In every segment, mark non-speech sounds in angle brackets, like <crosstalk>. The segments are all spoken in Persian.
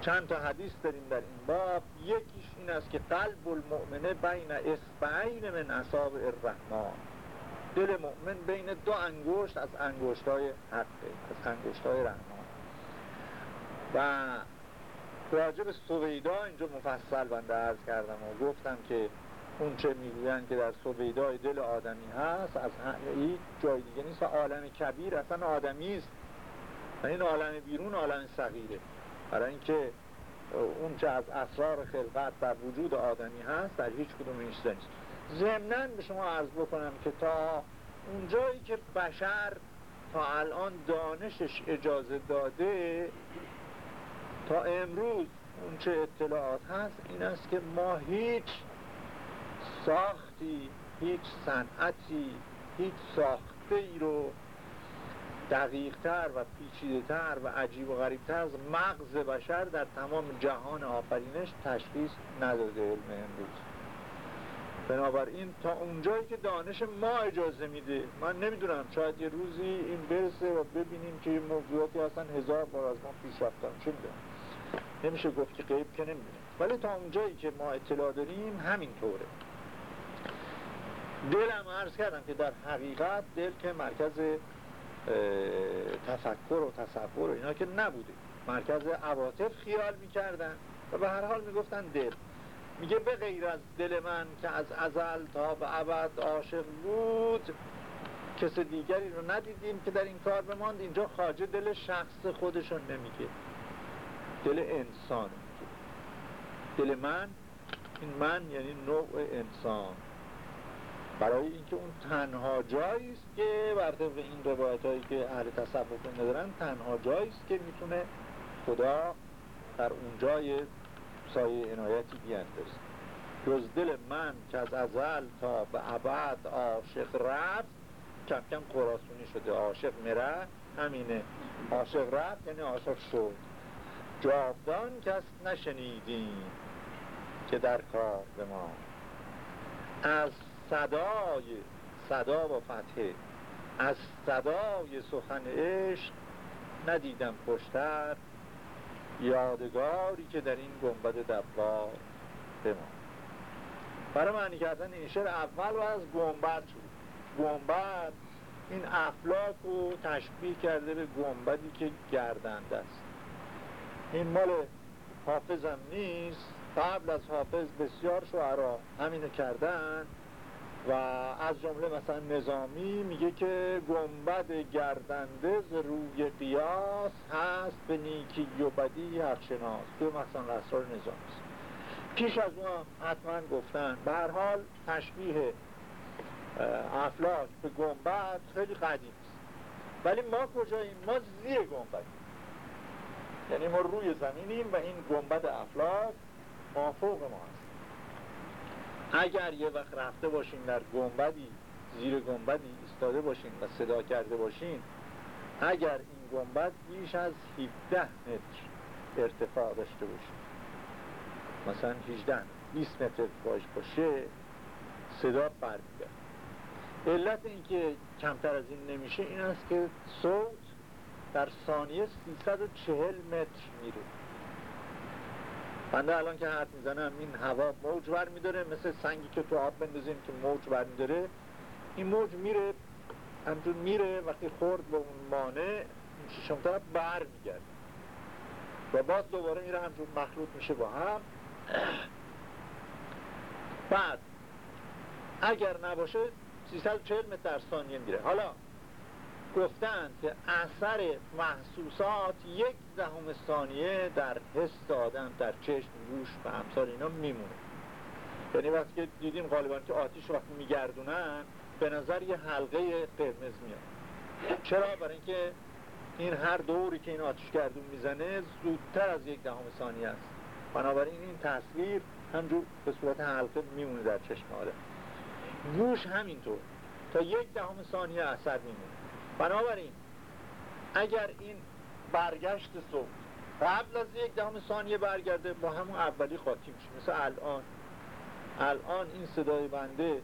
چند تا حدیث داریم در این باب. یکیش این است که قلب المؤمنه بین اصبعین من اصاب الرحمن. دل مؤمن بین دو انگشت از انگشت های حقه از انگشت های رحمان. و راجب سویدا اینجا مفصل بنده عرض کردم و گفتم که اون چه می‌گوین که در سویدای دل آدمی هست از هیچ جای دیگه نیست. و عالم کبیر اصلا آدمی است. این عالم بیرون عالم صغیره. برای اینکه اون چه از اسرار خلقت در وجود آدمی هست در هیچ کدوم نیست. ضمناً به شما عرض بکنم که تا اونجایی که بشر تا الان دانشش اجازه داده تا امروز اون چه اطلاعات هست این است که ما هیچ ساختی هیچ صنعتی هیچ ساخته ای رو دقیقتر و پیچیدهتر و عجیب و غریبتر از مغز بشر در تمام جهان آفرینش تشخیص نداده علم امروز. بنابراین تا اونجایی که دانش ما اجازه میده من نمی‌دونم شاید یه روزی این برسه و ببینیم که یه موضوعاتی هستن هزار بار از ما پیش رفتن. چه نمیشه گفت که قیب که نمی‌دونم. ولی تا اونجایی که ما اطلاع داریم همین طوره دلم عرض کردم که در حقیقت دل که مرکز تفکر و تصور و اینا که نبوده. مرکز عواطف خیال می‌کردن و به هر حال می‌گفتن دل. میگه به غیر از دل من که از ازل تا به عبد عاشق بود کس دیگری رو ندیدیم که در این کار بماند. اینجا خاجه دل شخص خودشون نمیگه. دل انسان دل من این من یعنی نوع انسان. برای اینکه اون تنها جایی است که بر طبق این روایت هایی که اهل تصوف ندارن تنها جایی است که می‌تونه خدا در اون جای سایه عنایتی بیاندازه. جز دل من که از ازل تا به ابد عاشق رفت کم کم قراسونی شده. عاشق مره همینه. عاشق رفت یعنی عاشق شد. جاودان کس نشنیدیم که در کار به ما از صدای صدا و فتحه. از صدای سخن عشق ندیدم خوشتر. یادگاری که در این گنبد دبار بمان برای معنی کردن این شعر اول و از گنبد شد. گنبد این افلاک رو تشبیه کرده به گنبدی که گردنده است. این مال حافظم نیست. قبل از حافظ بسیار شعرا همینو کردن. و از جمله مثلا نظامی میگه که گنبد گردنده ز روی قیاس هست به نیکی و بدی حقشناس. تو مثلا اسرار نظامی پیش از اون حتما گفتن. به هر حال تشبیه افلاک به گنبد خیلی قدیم است. ولی ما کجاییم؟ ما زیر گنبدیم. یعنی ما روی زمینیم و این گنبد افلاک ما فوق ما اگر یه وقت رفته باشین در گنبدی زیر گنبدی ایستاده باشین و صدا کرده باشین اگر این گنبد بیش از 17 متر ارتفاع داشته باشه. مثلا 18 20 متر ارتفاعش باشه صدا برمیگرد علت اینکه کمتر از این نمیشه این است که صوت در ثانیه 340 متر میره. بنده الان که حرف می‌زنم این هوا موج بر میداره مثل سنگی که تو آب بندازیم که موج بر میداره. این موج میره همجور میره وقتی خورد به اون مانع ششم طرف بر میگرد و باز دوباره میره همجور مخلوط میشه با هم. بعد اگر نباشه 340 متر ثانیه میره حالا گفتند که اثر محسوسات یک دهم ثانیه در حس آدم در چشم گوش و امثال اینا میمونه. یعنی وقتی که دیدیم غالبا که آتیش وقتی میگردونن به نظر یه حلقه قرمز میاد. چرا؟ برای اینکه این هر دوری که این آتیش گردون می‌زنه زودتر از یک دهم ثانیه است. بنابراین این تصویر همجور به صورت حلقه میمونه در چشم آدم. گوش همینطور. تا یک دهم ثانیه اثر میمونه. بنابراین اگر این برگشت صوت قبل از یک دهم ثانیه برگرده با همون اولی خاطی میشه. مثل الان. الان این صدای بنده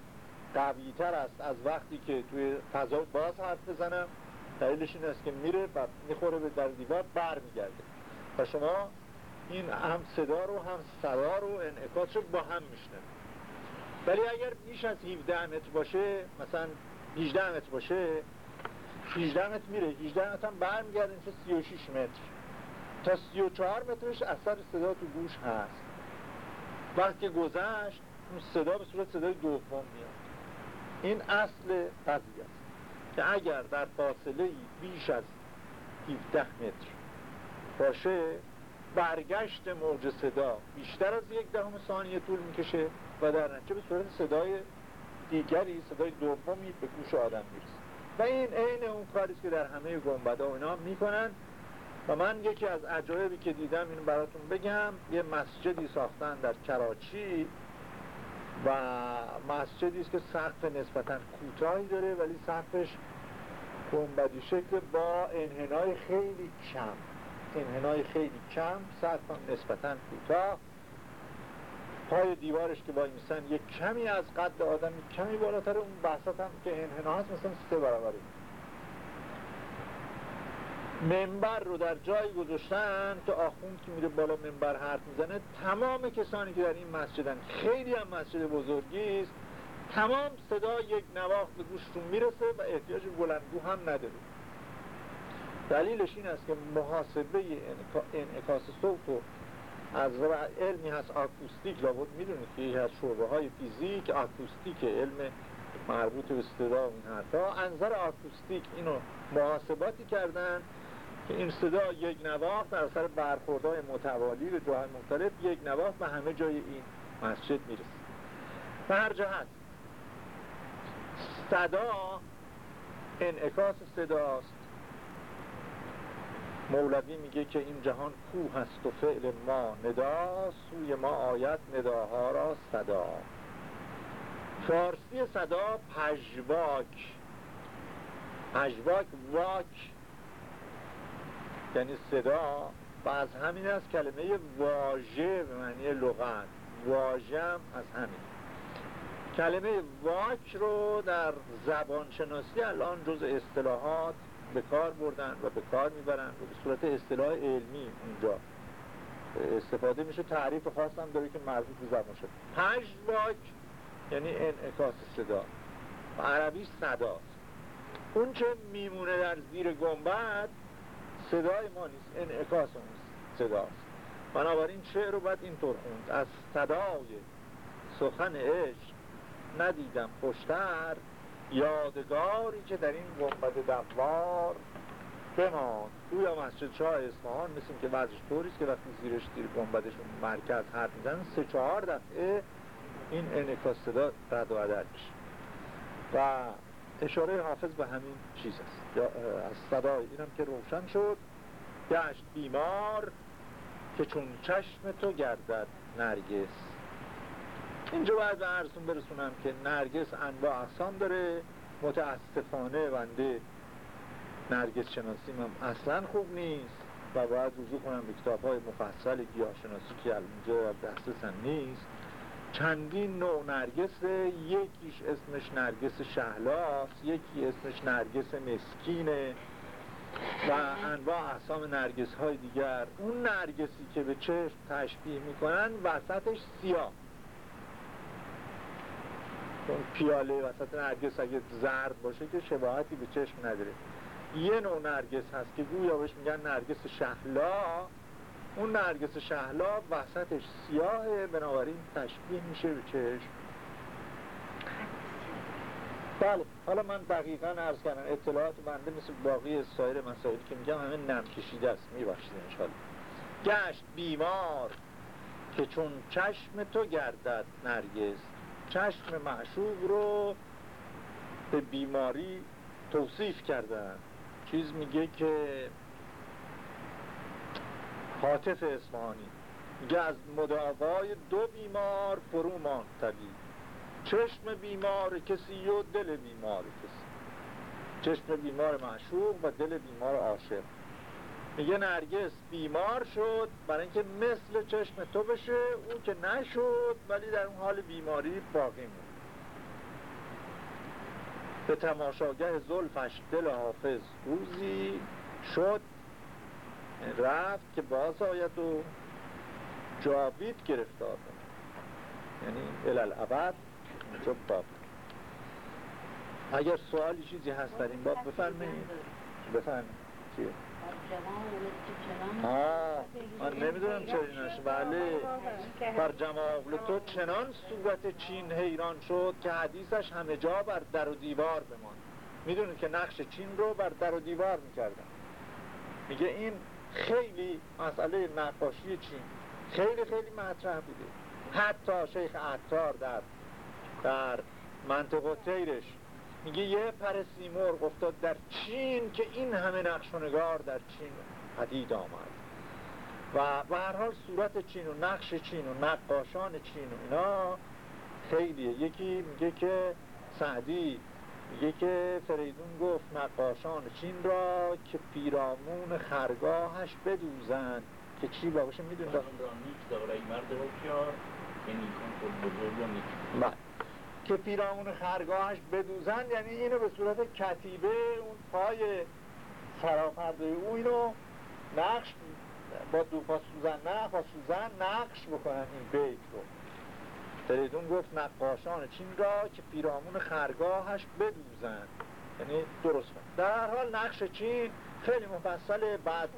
قوی تر است از وقتی که توی فضای باز حرف بزنم دلیلش این است که میره و می‌خوره به در دیوار بر میگرده و شما این هم صدا رو هم صدا رو انعکاس رو با هم میشنه ولی اگر بیش از 17 متر باشه مثلا 18 متر باشه 18 متر میره 18 متر هم برمیگرده میشه 36 متر. تا 34 مترش اثر صدا تو گوش هست. وقتی گذشت اون صدا به صورت صدای دوم میاد. این اصل قضیه است که اگر در فاصله بیش از 17 متر باشه برگشت موج صدا بیشتر از یک دهم ثانیه طول می‌کشه و در نتیجه به صورت صدای دیگری صدای دومی به گوش آدم می‌رسه. و این عین اون کاری که در همه گنبدا و اینا می‌کنن. و من یکی از عجایبی که دیدم اینو براتون بگم یه مسجدی ساختن در کراچی و مسجدی است که سقف نسبتا کوتاهی داره ولی سقفش گنبدی شکل با انحنای خیلی کم. انحنای خیلی کم سقف نسبتا کوتاه. پای دیوارش که با میسن یک کمی از قد آدم کمی بالاتر اون بحثت هم که انحنا هست مثلا سه برابره. منبر رو در جایی گذاشتن که آخوند که میره بالا منبر حرف می‌زنه تمام کسانی که در این مسجدن خیلی هم مسجد بزرگی است تمام صدا یک نواخت به گوشتون می‌رسه و احتیاج بلندگو هم نداره. دلیلش این است که محاسبه انعکاس صوت و از علمی هست آکوستیک لابد می‌دونید که یکی از شعبه های فیزیک آکوستیک علم مربوط به صدا و این حرفا. انظر آکوستیک اینو محاسباتی کردن که این صدا یک نواخت در اثر برخوردهای متوالی به جاهای مختلف یک نواخت به همه جای این مسجد می‌رسه. به هر جهت صدا انعکاس صداست. مولوی میگه که این جهان کوه هست و فعل ما ندا سوی ما آید نداها را صدا. فارسی صدا پژواک. پژواک واک. یعنی صدا. و از همین از کلمه واژه به معنی لغت. واژه از همین. کلمه واک رو در زبانشناسی الان جز اصطلاحات به کار بردن و به کار می‌برن و به صورت اصطلاح علمی اونجا استفاده میشه. تعریف خاص هم داره که مربوط به زبان شد پنج واک یعنی انعکاس صدا. و عربی صداست اون چه میمونه در زیر گنبد صدای ما نیست. انعکاس اون صداست. بنابراین شعر رو باید اینطور خوند؟ از صدای سخن عشق ندیدم. خوشتر یادگاری که در این گنبد دوار بمان یا مسجد شاه اصفهان مثل که وضعش طوریست که وقتی زیرش دیر گنبدشون مرکز حرف میزن سه چهار دفعه این انعکاس صدا رد و عدد میشه. و اشاره حافظ به همین چیز است. یا از صدای اینم که روشن شد. گشت بیمار که چون چشم تو گردد نرگس. اینجا باید به عرضتون برسونم که نرگس انواع اقسام داره متاسفانه بنده نرگس شناسی من اصلا خوب نیست و باید رجوع کنم به کتاب های مفصل گیاه شناسی که اینجا دسترس نیست. چندین نوع نرگسه یکیش اسمش نرگس شهلاست یکی اسمش نرگس مسکینه و انواع احسام نرگس های دیگر. اون نرگسی که به چشم تشبیه می‌کنن وسطش سیاه. پیاله وسط نرگس اگه زرد باشه که شباهتی به چشم نداره. یه نوع نرگس هست که گویا بهش میگن نرگس شهلا. اون نرگس شهلا وسطش سیاهه بنابراین تشبیه میشه به چشم. بله حالا من دقیقا عرض کردم اطلاعات بنده مثل باقی سایر مسائل که میگم همه نم کشیده است می‌باشید انشالله گشت بیمار که چون چشم تو گردد نرگس چشم معشوق رو به بیماری توصیف کردن. چیز میگه که حاطف اصفهانی میگه از مداوای دو بیمار فرو ماند طبیب چشم بیمار کسی و دل بیمار کسی. چشم بیمار معشوق و دل بیمار عاشق. میگه نرگس بیمار شد برای اینکه مثل چشم تو بشه اون که نشد ولی در اون حال بیماری باقی موند. به تماشاگه زلفش دل حافظ روزی شد رفت که باز آید و جاوید گرفتار یعنی الالعبد اونجا باب. اگر سوالی چیزی هست در این باب بفرمایید. بفرمایید. من نمی‌دونم چرا ایناش بله. بر جمال تو چنان صورت چین حیران شد که حدیثش همه جا بر در و دیوار بمان می‌دونید که نقش چین رو بر در و دیوار می‌کردن. میگه این خیلی مسئله نقاشی چین. خیلی خیلی مطرح بوده. حتی شیخ عطار در در منطقه تیرش میگه یه پر سیمرغ افتاد در چین که این همه نقش و نگار در چین پدید آمد. و به هر حال صورت چین و نقش چین و نقاشان چین و اینا خیلیه. یکی میگه که سعدی میگه که فریدون گفت نقاشان چین را که پیرامون خرگاهش بدوزند که چی باشه؟ می‌دونی؟ بله. که پیرامون خرگاهش بدوزند یعنی اینو به صورت کتیبه اون پای سراپرده او اینو نقش با دو پا سوزن نه با سوزن نقش بکنن این بیت رو. فریدون گفت نقاشان چین را که پیرامون خرگاهش بدوزند یعنی درست در هر حال نقش چین خیلی مفصل. بعد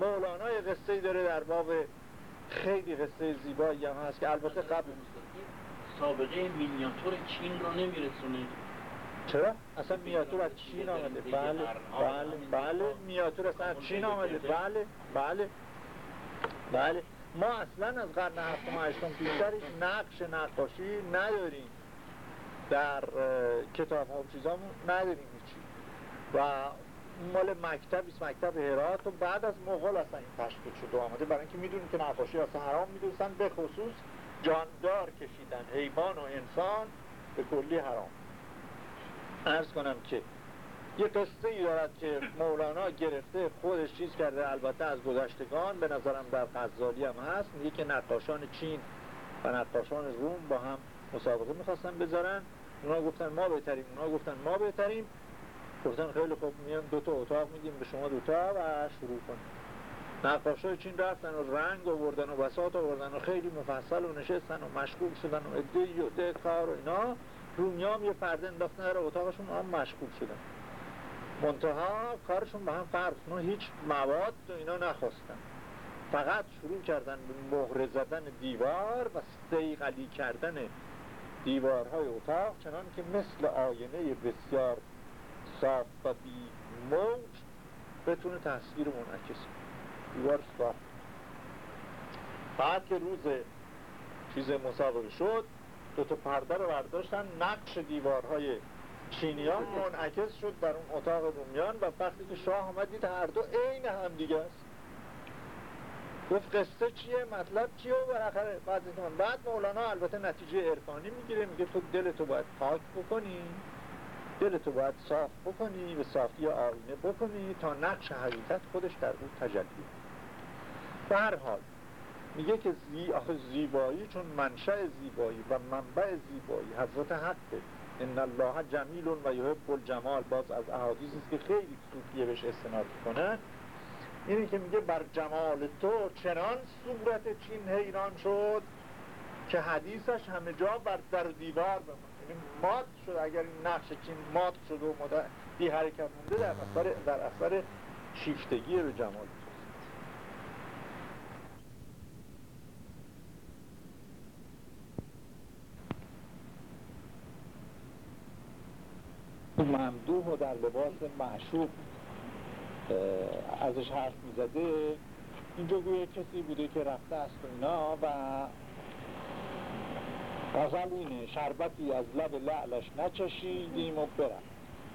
مولانای قصه داره در باب خیلی قصه زیبایی هم هست که البته قبل سابقه مینیاتور چین رو نمیرسونه. چرا؟ اصلا میاتور از چین آمده. بله بله بله میاتور اصلا از چین آمده. بله بله. بله. ما اصلا از قرن هفتم و هشتم بیشتر نقش نقاشی نداریم. در کتاب ها و چیزامون نداریم هیچی. و مال مکتب است مکتب هرات. و بعد از مغول اصلا این تشکیل شده آمده. برای اینکه می‌دونیم که نقاشی اصلا حرام می‌دونستن به خصوص جاندار کشیدن حیوان و انسان به کلی حرام. ارز کنم که یه قصه ای دارد که مولانا گرفته خودش چیز کرده البته از گذشتگان به نظرم در غزالی هم هست. میگه که نقاشان چین و نقاشان روم با هم مسابقه می‌خواستن بذارن. اونا گفتن ما بهتریم اونا گفتن ما بهتریم. گفتن خیلی خوب میان دو تا اتاق میدیم به شما دوتا و شروع کنیم. نقاشای چین رفتن و رنگ آوردن و بساط آوردن و خیلی مفصل و نشستن و مشغول شدن و ادهی و ده کار و اینا. رومیام یه پرده انداختن در اتاقشون هم مشغول شدن منتها کارشون به هم فرق. اونا هیچ مواد و اینا نخواستن. فقط شروع کردن به مهره زدن دیوار و سیغلی کردن دیوارهای اتاق چنان که مثل آینه بسیار صاف و بی موج بتونه تصویر منعکس دیوار صاف بعد که روز چیز مسابقه شد دو تا پرده رو برداشتن نقش دیوارهای چینیان منعکس شد در اون اتاق رومیان و وقتی که شاه آمد دید هر دو عین هم دیگه است. گفت قصه چیه؟ مطلب چیه؟ و بالاخره بعد بعد مولانا البته نتیجه عرفانی می‌گیره میگه تو دلتو باید پاک بکنی دلتو باید صاف بکنی و صافی آینه بکنی تا نقش حقیقت خودش در اون تجلی. به هر حال میگه که زی آخه زیبایی چون منشأ زیبایی و منبع زیبایی. حضرت حقه. ان الله جمیل و یحب الجمال. باز از احادیثی است که خیلی صوفیه بهش استناد کنن اینه که میگه بر جمال تو چنان صورت چین حیران شد که حدیثش همه جا بر در دیوار بمونه یعنی مات شد. اگر این نقش چین مات شد و بی حرکت مونده در اثر در اثر شیفتگی به جمال. ممدوح و در لباس معشوق ازش حرف می‌زده. اینجا گویا کسی بوده که رفته است و اینا و غزل اینه شربتی از لب لعلش نچشیدیم و برم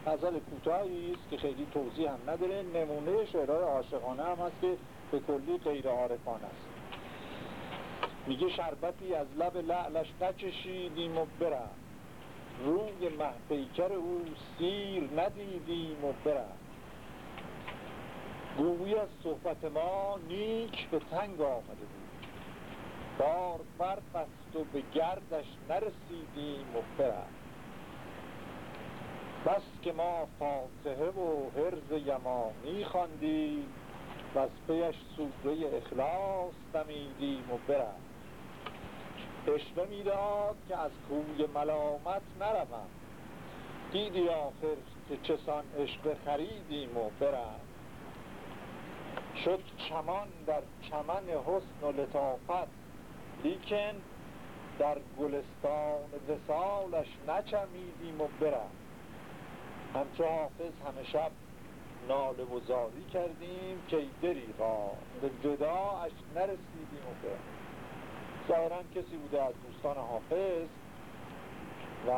غزل کوتاهی است که خیلی توضیح هم نداره. نمونه شعرهای عاشقانه هم هست که به کلی غیر عارفانه است. میگه شربتی از لب لعلش نچشیدیم و برم روی محپیکر او سیر ندیدیم و برم. گویی از صحبت ما نیک به تنگ آمده بود. بار بر بست و به گردش نرسیدیم و برم. بس که ما فاتحه و حرز یمانی خواندیم و از پیش سوره اخلاص دمیدیم و برم. اشوه می‌داد که از کوی ملامت نروم. دیدی آخر که چسان اشوه خریدیم و برم. شد چمان در چمن حسن و لطافت لیکن در گلستان وسالش نچمیدیم و برم. همچو حافظ همه شب ناله و زاری کردیم که دریغا به وداعش نرسیدیم و برم. ظاهرا کسی بوده از دوستان حافظ و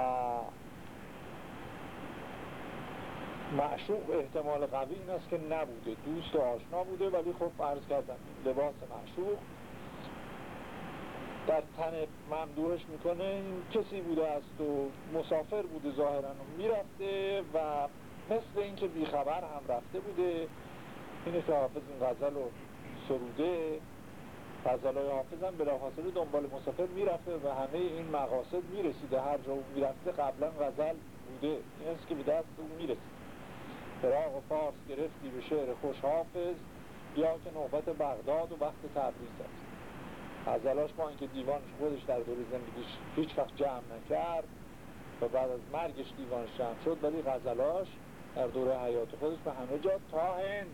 معشوق احتمال قوی این است که نبوده. دوست و آشنا بوده ولی خب فرض کردم لباس معشوق. در تن ممدوحش می‌کنه این کسی بوده است و مسافر بوده ظاهرا و می‌رفته و مثل اینکه بیخبر هم رفته بوده. اینه که حافظ این غزل رو سروده غزل های حافظ هم بلافاصله دنبال مسافر می‌رفته و همه این مقاصد می‌رسیده. هر جا می‌رفته قبلا غزل بوده. این است که به دست اون می‌رسید فراغ و فارس گرفتی به شعر خوش حافظ. یا که نوبت بغداد و وقت تبریز است غزلاش با اینکه دیوانش خودش در دوره زندگیش هیچ وقت جمع نکرد و بعد از مرگش دیوانش جمع شد ولی غزلاش در دوره حیات خودش به همه جا تا هند.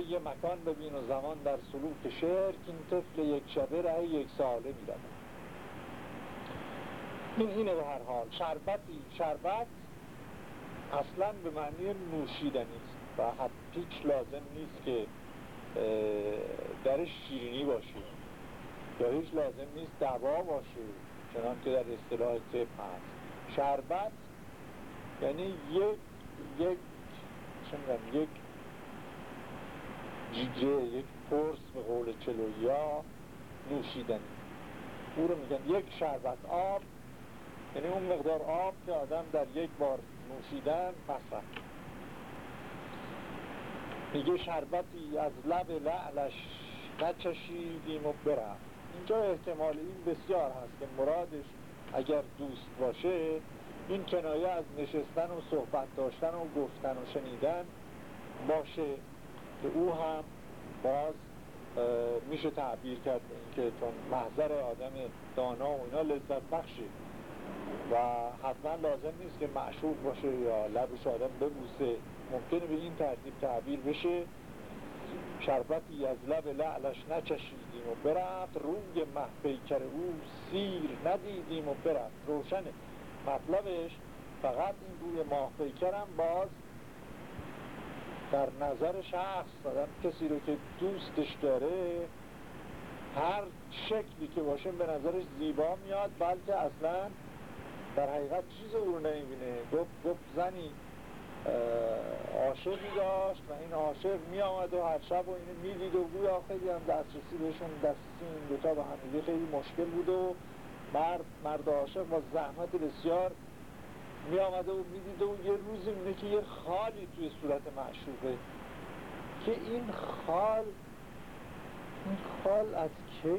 یه مکان ببین و زمان در سلوک شعر این طفل یک شبه ره یک ساله میرد این اینه به هر حال. شربتی شربت اصلا به معنی نوشیدنی است و پیچ لازم نیست که درش شیرینی باشه یا هیچ لازم نیست دوا باشه چنان که در اصطلاح طب هست. شربت یعنی یک یک چه یک جیجه یک پرس به قول چلویا نوشیدنی. او رو میگن یک شربت آب یعنی اون مقدار آب که آدم در یک بار نوشیدن مصرف. میگه شربتی از لب لعلش نچشیدیم و برم. اینجا احتمال این بسیار هست که مرادش اگر دوست باشه این کنایه از نشستن و صحبت داشتن و گفتن و شنیدن باشه. که او هم باز میشه تعبیر کرد اینکه چون محضر آدم دانا و اینا لذت بخشه و حتما لازم نیست که معشوق باشه یا لبش آدم ببوسه. ممکنه به این ترتیب تعبیر بشه شربتی از لب لعلش نچشیدیم و برفت. روی محبیکر او سیر ندیدیم و برفت. روشنه مطلبش فقط این روی محبیکرم باز در نظر شخص دادن کسی رو که دوستش داره هر شکلی که باشه به نظرش زیبا میاد بلکه اصلا در حقیقت چیز او رو نمی‌بینه. گفت گفت زنی عاشقی داشت و این عاشق می آمد و هر شب و اینو می‌دید و گویا خیلی هم دسترسی بهشون دسترسی این دوتا با هم خیلی مشکل بود و مرد مرد عاشق با زحمت بسیار می آمده و می‌دید و یه روزی میده که یه خالی توی صورت معشوقه. که این خال این خال از کی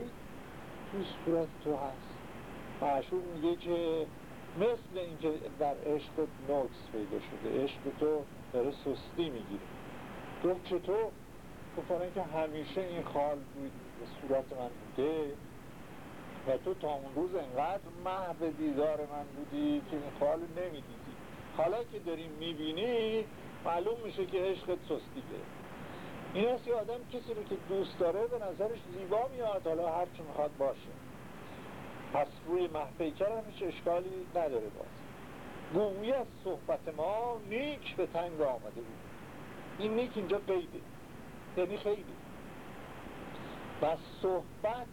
توی صورت تو هست؟ معشوق میگه که مثل اینکه در عشق نوکس پیدا شده. عشق تو داره سستی می‌گیره. گفت چطور؟ گفت که همیشه این خال بود صورت من بوده. و تو تا اون روز انقدر محو دیدار من بودی که این خال نمی‌دیدی. حالا که داریم می‌بینی معلوم میشه که عشقت سستی ده این است آدم کسی رو که دوست داره به نظرش زیبا میاد حالا هر چی می‌خواد باشه. پس روی محفیکر هم اشکالی نداره باز. گویی از صحبت ما نیک به تنگ آمده بود. این نیک اینجا قیده. یعنی خیلی. و صحبت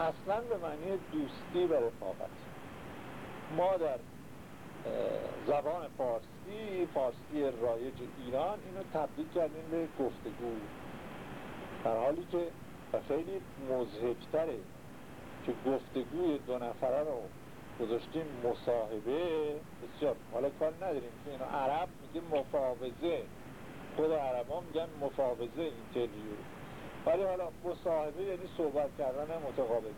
اصلا به معنی دوستی و رفاقت. ما در زبان فارسی فارسی رایج ایران اینو تبدیل کردیم به گفتگو. در حالی که خیلی مزهکتره که گفتگوی دو نفره رو گذاشتیم مصاحبه. بسیار حالا کار نداریم که اینو عرب میگه مفاوضه. خود عرب ها میگن مفاوضه اینترویو ولی حالا مصاحبه یعنی صحبت کردن متقابل.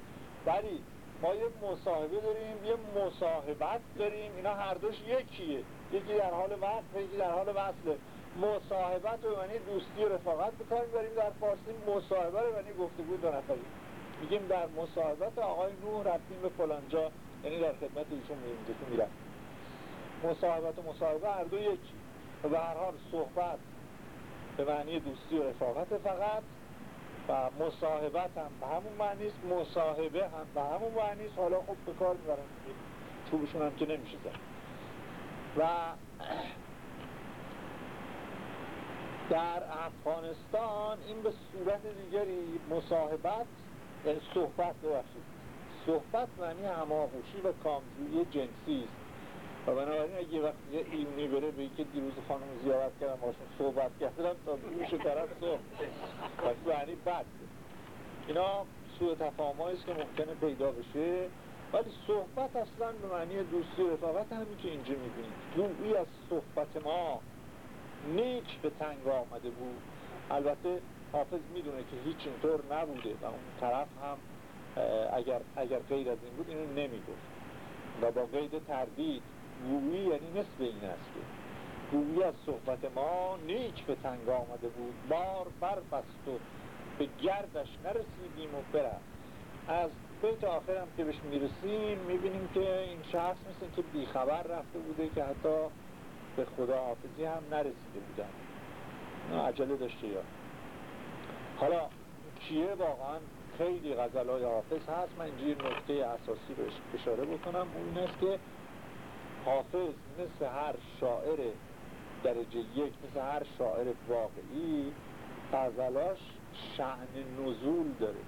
ولی ما یه مصاحبه داریم یه مصاحبت داریم اینا هر دوش یکیه. یکی در حال وقت یکی در حال وصله مصاحبت رو یعنی دوستی و رفاقت بکنیم بریم در فارسی مصاحبه رو یعنی گفتگو دو نفری میگیم در مصاحبت آقای نوح رفتیم به فلانجا یعنی در خدمت ایشون میریم مصاحبت و مصاحبه هر دو یکی. و به هر حال صحبت به معنی دوستی و رفاقت فقط. و مصاحبت هم به همون معنی است مصاحبه هم به همون معنی است. حالا خب به کار می‌برن چوبشون هم که نمیشه و در افغانستان این به صورت دیگری مصاحبت یعنی صحبت ببخشید. صحبت معنی هماغوشی و کامجویی جنسی است. و بنابراین اگه وقت یه ایونی بره به که دیروز خانم زیارت کردم باشون صحبت کردم تا گوش طرف صحبت پس معنی بد اینا سوء تفاهم است که ممکنه پیدا بشه ولی صحبت اصلا به معنی دوستی و رفاقت همین که اینجا می‌بینید گویی از صحبت ما نیک به تنگ آمده بود البته حافظ می‌دونه که هیچ اینطور نبوده و اون طرف هم اگر, اگر غیر از این بود اینو نمی‌گفت و با قید تردید گویی یعنی نصف این است که گویی از صحبت ما نیک به تنگ آمده بود. بار بربست و به گردش نرسیدیم و برم از بیت آخرم که بهش می‌رسیم می‌بینیم که این شخص مثل که بیخبر رفته بوده که حتی به خدا حافظی هم نرسیده بودن عجله داشته یا. حالا کیه واقعا خیلی غزل های حافظ هست؟ من اینجا نکته اساسی رو اشاره بکنم. اون است که حافظ مثل هر شاعر درجه یک مثل هر شاعر واقعی غزلاش شعن نزول داره.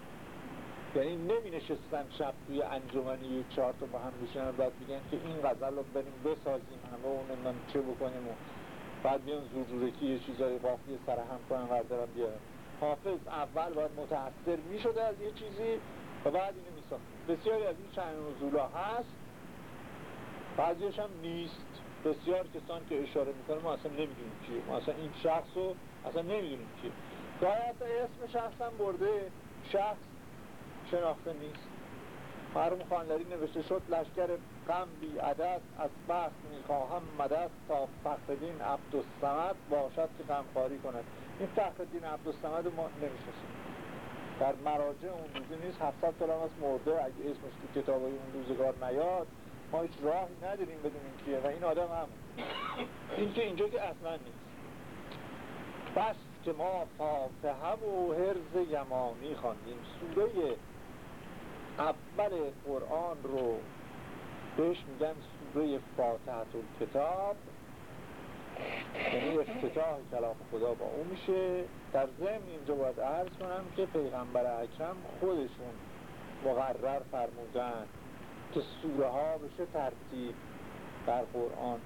یعنی نمی نشستن شب توی انجمنی یک چهار تا با هم بشن و بعد میگن که این غزل رو بریم بسازیم همه اون چه بکنیم و بعد بیان زورجورکی یه چیزای قافیه سر هم کنن و دارن بیارن. حافظ اول باید متأثر می شده از یه چیزی و بعد اینو می بسیاری از این چند نزول هست. بعضیش هم نیست. بسیار کسان که اشاره می‌کنه ما اصلا نمی‌دونیم کیه ما اصلا این شخص رو اصلا نمی‌دونیم کیه گاهی حتی اسم شخص هم برده. شخص شناخته نیست. مرموم خانلری نوشته شد لشکر غم بی عدد از بخت می‌خواهم مدد تا فخردین عبدالسمد باشد که غمخواری کند. این فخردین عبدالسمد ما نمی‌شناسیم. در مراجع اون روزی نیست 700 سال از مرده. اگه اسمش تو کتاب اون روزگار نیاد ما هیچ راهی نداریم بدونیم کیه و این آدم هم. این که اینجا که اصلا نیست. بس که ما فاتحه و حرز یمانی خواندیم سوره اول قرآن رو بهش میگن سوره فاتحت کتاب یعنی افتتاح کلام خدا با اون میشه. در ضمن اینجا باید عرض کنم که پیغمبر اکرم خودشون مقرر فرمودن. که سوره ها بشه ترتیب در قرآن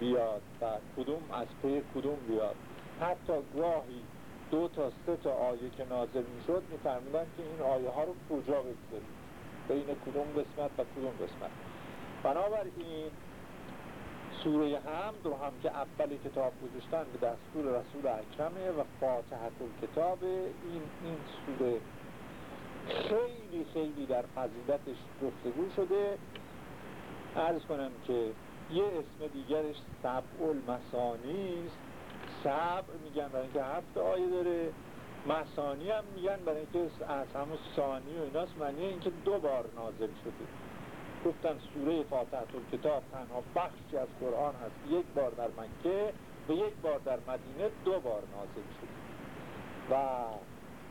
بیاد. و کدوم از پی کدوم بیاد؟ حتی گاهی دو تا سه تا آیه که نازل می‌شد میفرمودن که این آیه ها رو کجا بگذارید بین کدوم قسمت و کدوم قسمت. بنابراین سوره هم رو هم که اول کتاب گذاشتن به دستور رسول اکرمه و فاتحت کتاب این, این سوره خیلی خیلی در فضیلتش گفتگو شده. عرض کنم که یه اسم دیگرش سبع المسانی است. سبع میگن برای اینکه هفت آیه داره. مسانی هم میگن برای اینکه از همون ثانی و ایناست. معنی اینکه دو بار نازل شده. گفتن سوره فاتحه کتاب تنها بخشی از قرآن هست. یک بار در مکه و یک بار در مدینه دو بار نازل شده. و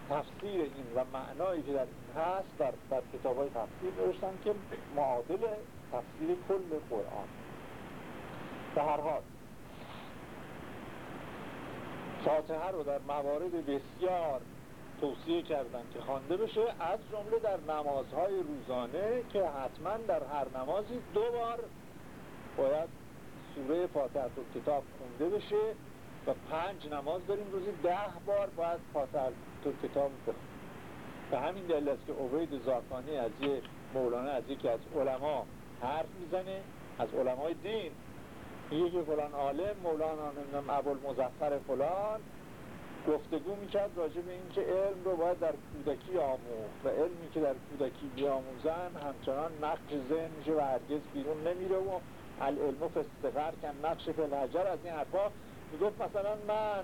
تفسیر این و معنایی که در این هست در, در کتاب های تفسیر نوشتن که معادل تفسیر کل قرآن. به هر حال فاتحه رو در موارد بسیار توصیه کردن که خوانده بشه از جمله در نمازهای روزانه که حتما در هر نمازی دو بار باید سوره فاتحه کتاب خونده بشه. و پنج نماز داریم روزی ده بار باید فاتحه تو کتاب بخون به همین دلیل است که عبید زاکانی از یه مولانا از یکی از علما حرف می‌زنه از علمای دین. میگه که فلان عالم مولانا نمی‌دونم ابوالمظفر فلان گفتگو می‌کرد راجع به اینکه علم رو باید در کودکی آموخت و علمی که در کودکی بیاموزن همچنان نقش ذهن میشه و هرگز بیرون نمیره و العلم فستقر کن نقش فلحجر از این حرفا می‌گفت مثلا من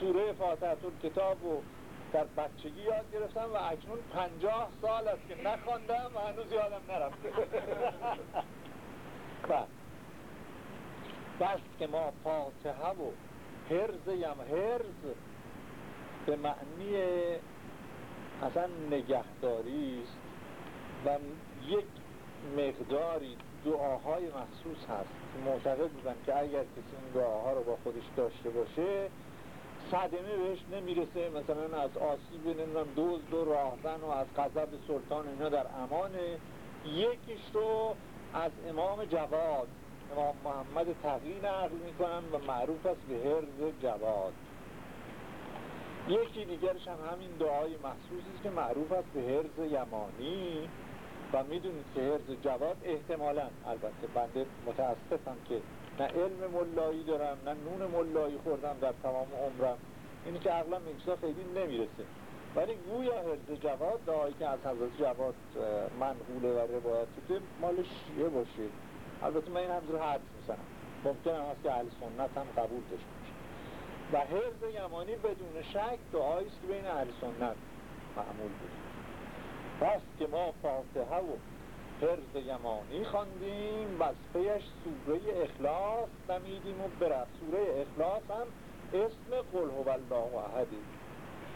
سوره فاتحه کتاب و در بچگی یاد گرفتم و اکنون پنجاه سال است که نخواندم و هنوز یادم نرفته. <laughs> بس بس که ما فاتحه و هرز یم هرز به معنی اصلا نگهداری است و یک مقداری دعاهای مخصوص هست. که معتقد بودن که اگر کسی این دعاها رو با خودش داشته باشه صدمه بهش نمی‌رسه. مثلا از آسیب نمی‌دونم دوز و راهزن و از غضب سلطان اینا در امانه. یکیش رو از امام جواد امام محمد تقی نقل می‌کنن و معروف است به هرز جواد. یکی دیگرش هم همین دعای مخصوصی است که معروف است به هرز یمانی. و می‌دونید که هرز جواد احتمالا البته بنده متاسفم که نه علم ملایی دارم نه نون ملایی خوردم در تمام عمرم. اینی که عقلم به خیلی نمی‌رسه. ولی گویا هرز جواد دعایی که از حضرت جواد منقوله و روایت شده مال شیعه باشه. البته من این هم رو حدس می‌زنم. ممکن هم هست که اهل سنت هم قبول داشته باشه. و حفظ یمانی بدون شک دعایی است که بین اهل سنت معمول بود. پس که ما فاتحه و حفظ یمانی خواندیم بس پیش سوره اخلاص نمیدیم و برفت. سوره اخلاص هم اسم قل هو الله احدی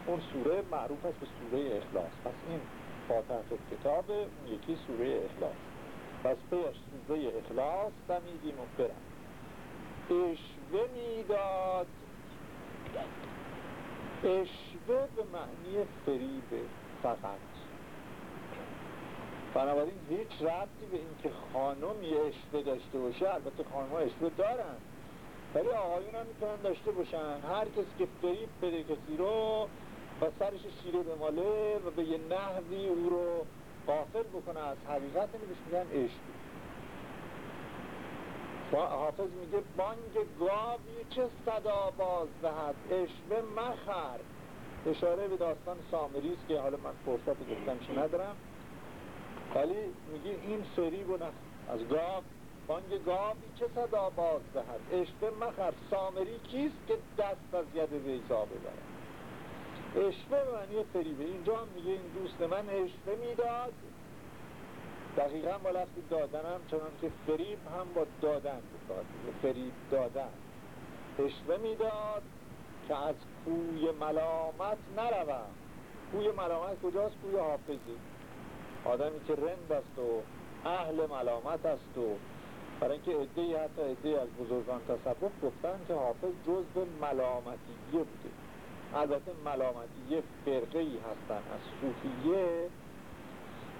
اون سوره معروف است به سوره اخلاص. پس این فاتحه کتاب یکی سوره اخلاص. پس پیش سوره اخلاص دمیدیم و برم اشوه می‌داد. اشوه به معنی فریبه فقط. بنابراین هیچ ربطی به اینکه خانم یه اشوه داشته باشه البته خانم ها دارن ولی آقایون هم می‌تونن داشته باشن. هر کسی که فریب بده کسی رو و سرش شیره به ماله و به یه نحوی او رو قافل بکنه. از حقیقت اینو بهش میگن اشوه حافظ میگه بانگ گاوی چه صدا باز دهد. اشوه مخر. اشاره به داستان سامریست که حالا من فرصت گفتنش ندارم. ولی میگه این فریب و از گاو بانگ گاوی چه صدا باز دهد؟ اشوه مخر سامری کیست که دست از ید ویزا ببرد؟ اشوه معنی فریبه اینجا هم میگه این دوست من اشوه می‌داد. دقیقا با لفظ دادنم چنان که فریب هم با دادن بکار فریب دادن. اشوه می‌داد که از کوی ملامت نروم. کوی ملامت کجاست؟ کوی حافظی آدمی که رند است و اهل ملامت است و برای اینکه ادهی حتی ادهی از بزرگان تصوف گفتن که حافظ جز به ملامتیه بوده. البته ملامتیه فرقه ای هستن. از صوفیه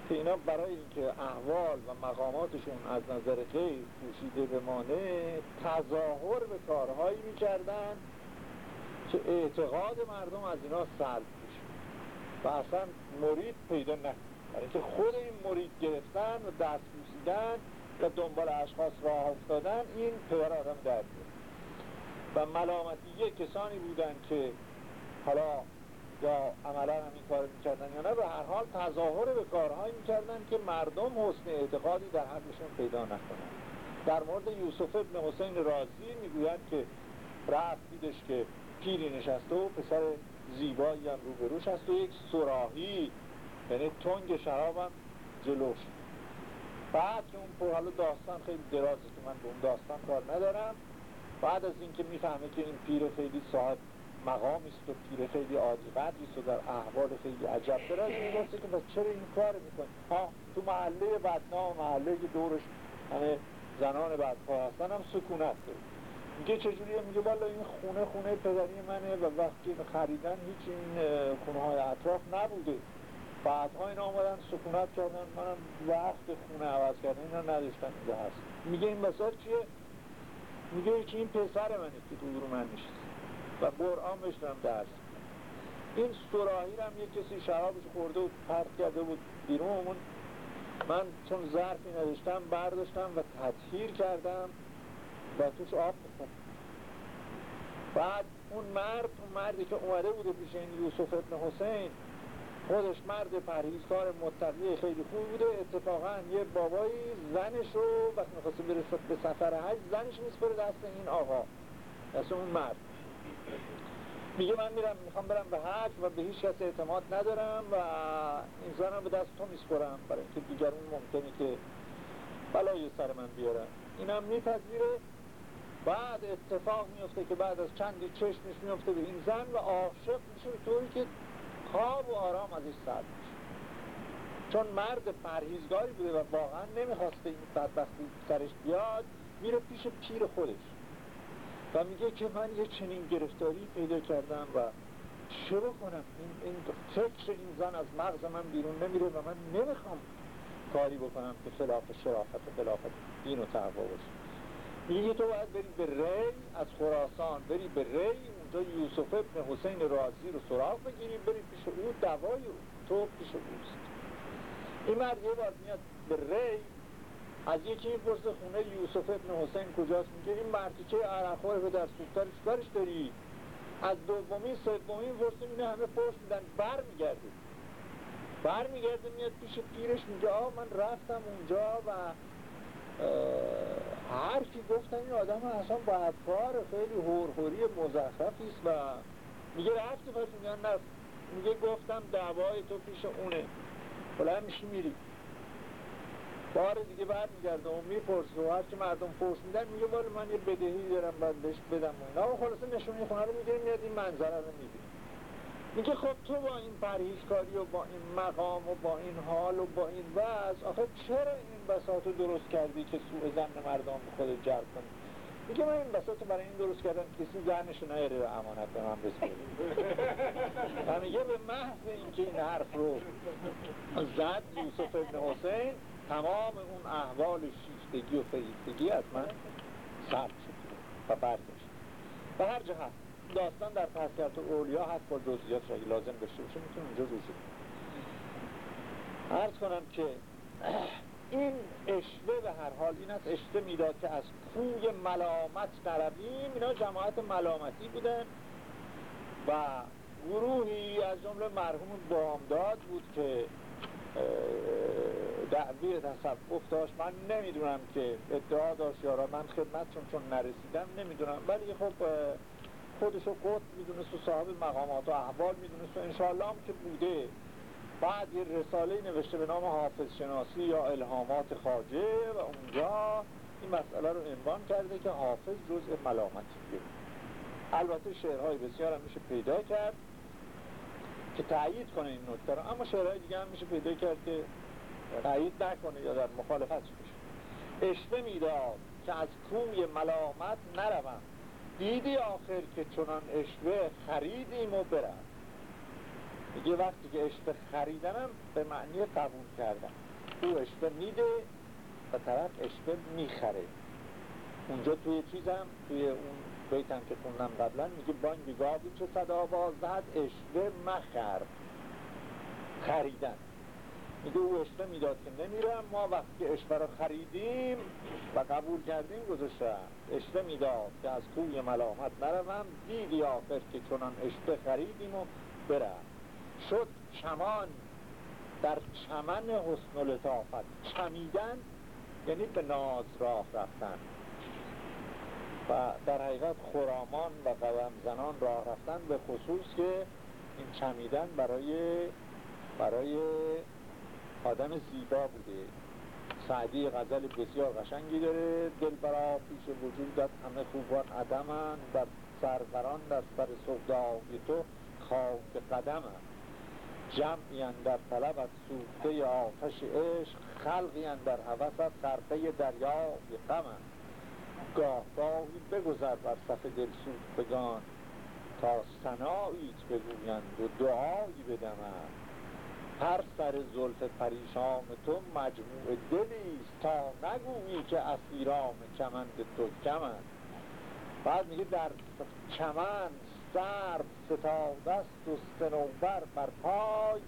که اینا برای اینکه احوال و مقاماتشون از نظر غیر پوشیده بمانه تظاهر به کارهایی می‌کردن که اعتقاد مردم از اینا سلب میشه و اصلا مرید پیدا نکنه برای اینکه خود این مرید گرفتن و دست بوسیدن و دنبال اشخاص راه افتادن این پدر آدم در و ملامتی کسانی بودن که حالا یا عملا هم این کار می‌کردن یا نه به هر حال تظاهر به کارهایی می‌کردن که مردم حسن اعتقادی در حقشون پیدا نکنن. در مورد یوسف ابن حسین رازی می‌گویند که رفت دیدش که پیری نشسته و پسر زیبایی هم روبروش هست و یک سراحی یعنی تنگ شراب هم جلوش. بعد که اون پر داستان خیلی درازه که من به اون داستان کار ندارم. بعد از اینکه می‌فهمه که این پیر خیلی صاحب مقامی است و پیر خیلی عادی است و در احوال خیلی عجب داره این که بس چرا این کار می‌کنی؟ ها تو محله بدنام محله که دورش همه زنان بدخواه هستن هم سکونت داره. میگه چجوریه؟ میگه والا این خونه خونه پدری منه و وقتی خریدن هیچ این خونه های اطراف نبوده. بعدها اینا آمدن سکونت کردن. منم وقت خونه عوض کردن اینا نداشتن اینجا هست. میگه این بسار چیه؟ میگه که این پسر منه که دور من نشست و قرآن بشنم درس. این سراحی هم یه کسی شرابش خورده و پرت کرده بود بیرون من چون ظرفی نداشتم برداشتم و تطهیر کردم و توش آب بعد اون مرد اون مردی که اومده بوده پیش این یوسف ابن حسین خودش مرد پرهیزکار متقی خیلی خوب بوده. اتفاقا یه بابایی زنش رو وقتی می‌خواسته برسه به سفر حج زنش میسپره دست این آقا دست اون مرد. میگه من میرم می‌خوام برم به حج و به هیچ کس اعتماد ندارم و این زنم به دست تو میسپرم برای اینکه دیگرون ممکنه که بلای سر من بیارن اینم میپذیره. بعد اتفاق میفته که بعد از چندی چشمش میفته به این زن و عاشق میشه به طوری که خواب و آرام ازش سر میشه. چون مرد پرهیزگاری بوده و واقعا نمی‌خواسته این بدبختی سرش بیاد میره پیش پیر خودش. و میگه که من یه چنین گرفتاری پیدا کردم و چه بکنم این, این فکر این زن از مغز من بیرون نمیره و من نمی‌خوام کاری بکنم که خلاف شرافت و خلاف دین و تقوا باشه. میگه تو باید بری به ری از خراسان بری به ری اونجا یوسف ابن حسین رازی رو سراغ بگیری بری پیش او دوای تو پیش اوست. این مرد یه بار میاد به ری از یکی این پرس خونه یوسف ابن حسین کجاست؟ میگه این مرتیکه عرقهای به در سوخترش کارش داری؟ از دومی سومین پرس اینه همه پرس میدن بر میگرده بر میگرده میاد پیش پیرش میگه آه من رفتم اونجا و حرفی گفتم این آدم اصلا بدکار خیلی هورخوری مزخرفی است و میگه رفتی پس میگه نه. میگه گفتم دعوای تو پیش اونه. بلند میشی میری. بار دیگه برمیگرده و می‌پرسه و هرچی مردم پرس میدن میگه ولی من یه بدهی دارم باید بهش بدم و خلاصه نشونی خونه رو می‌گیریم میاد این منظره رو می‌بینی میگه خب تو با این پرهیزکاری و با این مقام و با این حال و با این وضع آخه چرا بساط درست کردی که سوء زن مردم به خودت جلب کنی. میگه من این بساط برای این درست کردم کسی زنشو نیاره رو امانت به من بسپاره <laughs> و میگه به محض اینکه این حرف رو زد یوسف ابن حسین تمام اون احوال شیفتگی و فریفتگی از من سرد شد و برداشت. و هر جهت داستان در پسکرت اولیا هست با جزئیات اگه لازم داشته باشه می‌تونم اونجا روزی عرض کنم که <clears throat> این اشوه به هر حال این است اشته می‌داد که از کوی ملامت نرویم. اینا جماعت ملامتی بودن و گروهی از جمله مرحوم بامداد بود که دعوی تصوف داشت. من نمی‌دونم که ادعا داشت یارا من خدمتشون چون نرسیدم نمی‌دونم. ولی خب خودشو قط می‌دونست و صاحب مقامات و احوال می‌دونست و انشاءالله هم که بوده. بعد یه رساله نوشته به نام حافظ شناسی یا الهامات خاجه و اونجا این مسئله رو عنوان کرده که حافظ جزء ملامتیه. البته شعرهای بسیار هم میشه پیدا کرد که تایید کنه این نکته رو. اما شعرهای دیگه هم میشه پیدا کرد که تایید نکنه یا در مخالفت بشه اشته می‌داد که از کوی ملامت نروم. دیدی آخر که چنان اشوه خریدیم و برم. میگه وقتی که اشوه خریدنم به معنی قبول کردم او اشوه میده و طرف اشوه می‌خره. اونجا توی چیزم توی اون بیتم که خوندم قبلا میگه بانگی گاوی چه صدا باز دهد اشوه مخر. خریدن. میگه او اشوه می‌داد که نمیرم. ما وقتی که اشوه رو خریدیم و قبول کردیم گذاشتم اشوه می‌داد که از کوی ملامت نروم. دیدی آخر که چنان اشوه خریدیم و برم شد چمان در چمن حسن و لطافت چمیدن یعنی به ناز راه رفتن. و در حقیقت خرامان و قدم زنان راه رفتن به خصوص که این چمیدن برای برای آدم زیبا بوده. سعدی غزل بسیار قشنگی داره. دل برا پیش وجودت همه خوبان عدمن. در سروران در سر صدای تو خاک قدمن. جمعی در طلب از سوخته آتش عشق خلقی در حوثت غرقه دریای غمن گاه گاهی بگذر بر صف بگان تا سناییت بگویند و دعایی بدمند. هر سر زلف پریشان تو مجموع دلیست تا نگویی که اسیران کمند تو کمند. بعد میگه در چمن سر ستادست و سنوبر بر پای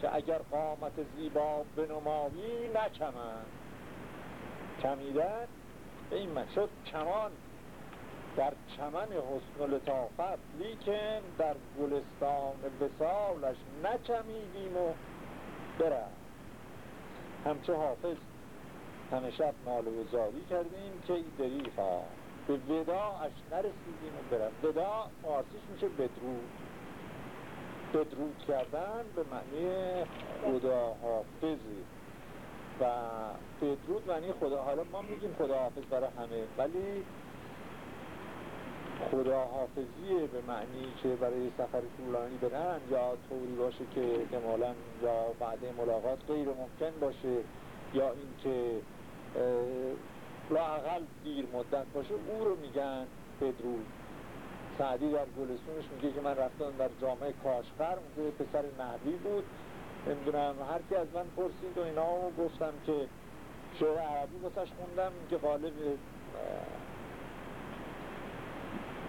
که اگر قامت زیبا بنمایی نکمند. کمیدن؟ به این شد چمان در چمن حسن و لطافت لیکن در گلستان بسالش نچمیدیم و برم همچه حافظ همه شب نال و کردیم که ای دریفا به وداعش نرسیدیم و برم. ودا فارسیش میشه بدرود بدرود کردن به معنی خدا حافظی و بدرود معنی خدا. حالا ما میگیم خدا حافظ برای همه ولی خدا حافظیه به معنی که برای سفر طولانی برن یا طوری باشه که احتمالا یا بعد ملاقات غیر ممکن باشه یا اینکه لاقل دیر مدت باشه او رو میگن بدرود سعدی در گلسونش میگه که من رفتم در جامعه کاشقر اونجا پسر نحوی بود. نمی‌دونم هر کی از من پرسید و اینا و گفتم که شعر عربی واسش خوندم که غالب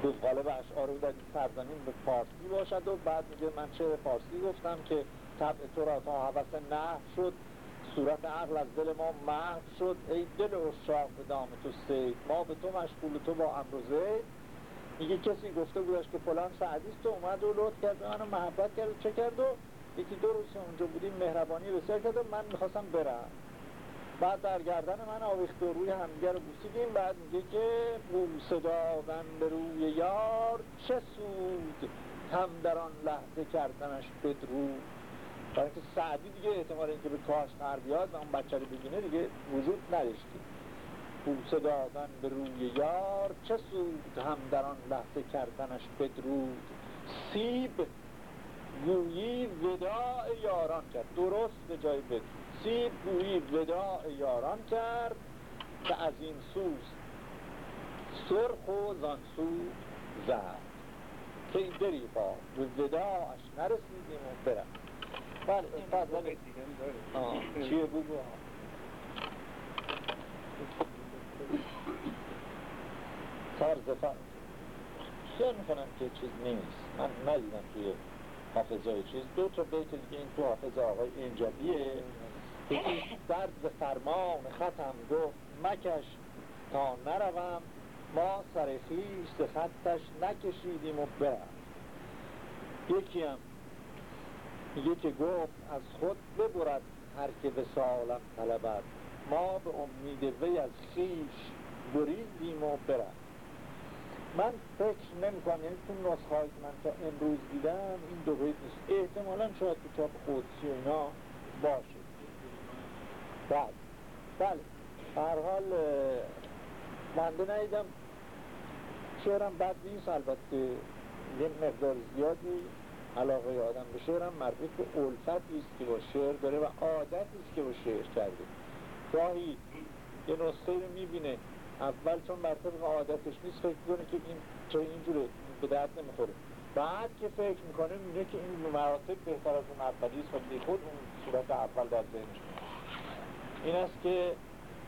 به غالب اشعار در این سرزمین به فارسی باشد و بعد میگه من شعر فارسی گفتم که طبع تو را تا حوث نه شد. صورت عقل از دل ما محو شد. ای دل اشاق به دام تو سید ما به تو مشغول تو با امروزه. میگه کسی گفته بودش که فلان سعدیست تو اومد و لطف کرد منو محبت کرد. چه کرد؟ و یکی دو روز اونجا بودیم مهربانی بسیار کرد من می‌خواستم برم. بعد در گردن من آویخت و روی همدیگه رو بوسیدیم. بعد میگه که بوسه دادن به روی یار چه سود هم در آن لحظه کردنش بدرود. برای اینکه سعدی دیگه احتمال اینکه به کاش بیاد و اون بچه رو ببینه دیگه وجود نداشتی. بوسه دادن به روی یار چه سود هم در آن لحظه کردنش بدرود. سیب گویی وداع یاران کرد. درست به جای بدرود. سیب گویی وداع یاران کرد که از این سوز سرخ و زان سود زد که دریقا به وداعش نرسیدیم و برم. بله این فضل چیه بگو؟ طرز فرق خیال می‌کنم که چیز نیست. من ندیدم توی حافظای چیز. دو تا بیت دیگه این تو حافظ آقای انجابیه که درد فرمان ختم گفت مکش تا نروم. ما سر خیش خطش نکشیدیم و برم. یکی هم میگه که گفت از خود ببرد هر که به سالم طلبد. ما به امید وی از خیش بریدیم و برد من فکر نمی کنم یعنی تو نسخه من تا امروز دیدم این دو بیت نیست. احتمالا شاید تو چاپ خودسی اینا باشه. بله. بله. هر حال منده ندیدم. شعرم بد نیست البته یه مقدار زیادی. علاقه آدم به شعرم مربوط به الفتی است که با شعر داره و عادتی است که با شعر کرده. گاهی یه نسخه رو می‌بینه اول چون بر طبق عادتش نیست فکر کنه که این چه اینجوره به درد نمی‌خوره. بعد که فکر می‌کنه می‌بینه که این مراتب بهتر از اون اولی است و خود اون صورت اول در ذهنش. این است که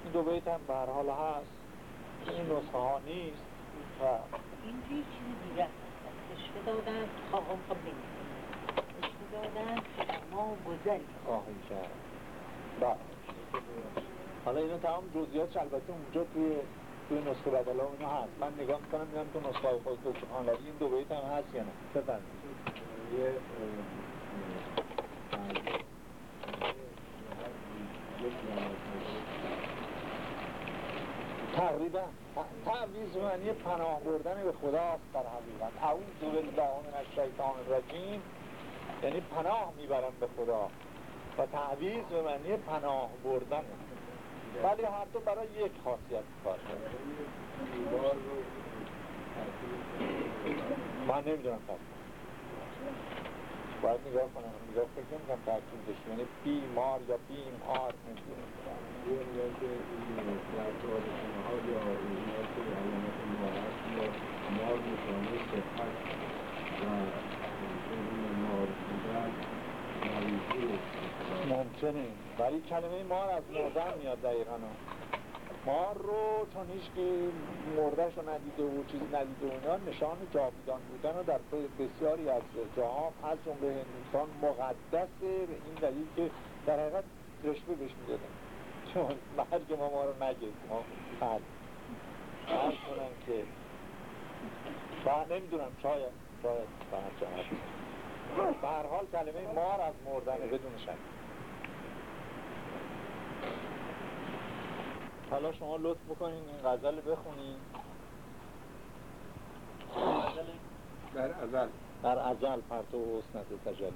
این دو بیت هم به حال هست. این نسخه ها نیست. و این چیزی دیگه اشته دادن خواهم خب دادن ما گذری. خواهی کرد بله. حالا اینا تمام جزئیات البته اونجا توی توی نسخه بدلا اینا هست. من نگاه می‌کنم میگم تو نسخه خود دکتر این دو بیت هم هست یا نه؟ بفرمایید یه تقریبا. تعویز معنی پناه بردن به خداست در حقیقت. اعوذ بالله من الشیطان الرجیم. یعنی پناه می‌برم به خدا. و تعویز به معنی پناه بردن. ولی هر دو برای یک خاصیت کار من نمی‌دونم پس باید نگاه کنم. نگاه فکر نمی‌دونم ترکیب داشت یعنی بیمار یا بیمار نمی‌دونم ممکنه. ولی کلمه مار از مردن میاد دقیقا. مار رو چون هیچ که مردش رو ندیده و چیز ندیده و اینا نشان جاویدان بودن و در بسیاری از جاها از جمله هندوستان مقدسه به این دلیل که در حقیقت رشبه بهش می‌دادن. چون مرگ ما ما رو نگید ما فرد. فرد کنم که با نمی‌دونم شاید شاید به هر حال کلمه مار از مردن بدون شک. حالا شما لطف بکنین این غزل بخونین. در ازل. در ازل پرتو حسنت تجلی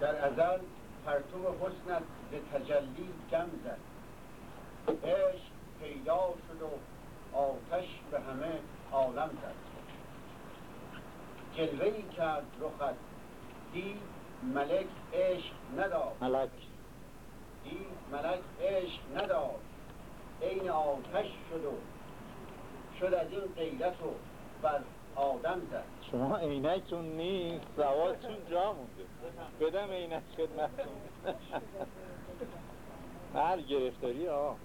در ازل پرتو حسنت به تجلی جمع زد. عشق پیدا شد و آتش به همه عالم زد جلوه ای کرد رخت دید ملک عشق نداشت. ملک. دید ملک عشق نداشت. عین آتش شد و شد از این غیرت و بر آدم زد. شما عینکتون نیست سوادتون جا مونده. بدم عینک خدمتتون <laughs> هر گرفتاری ها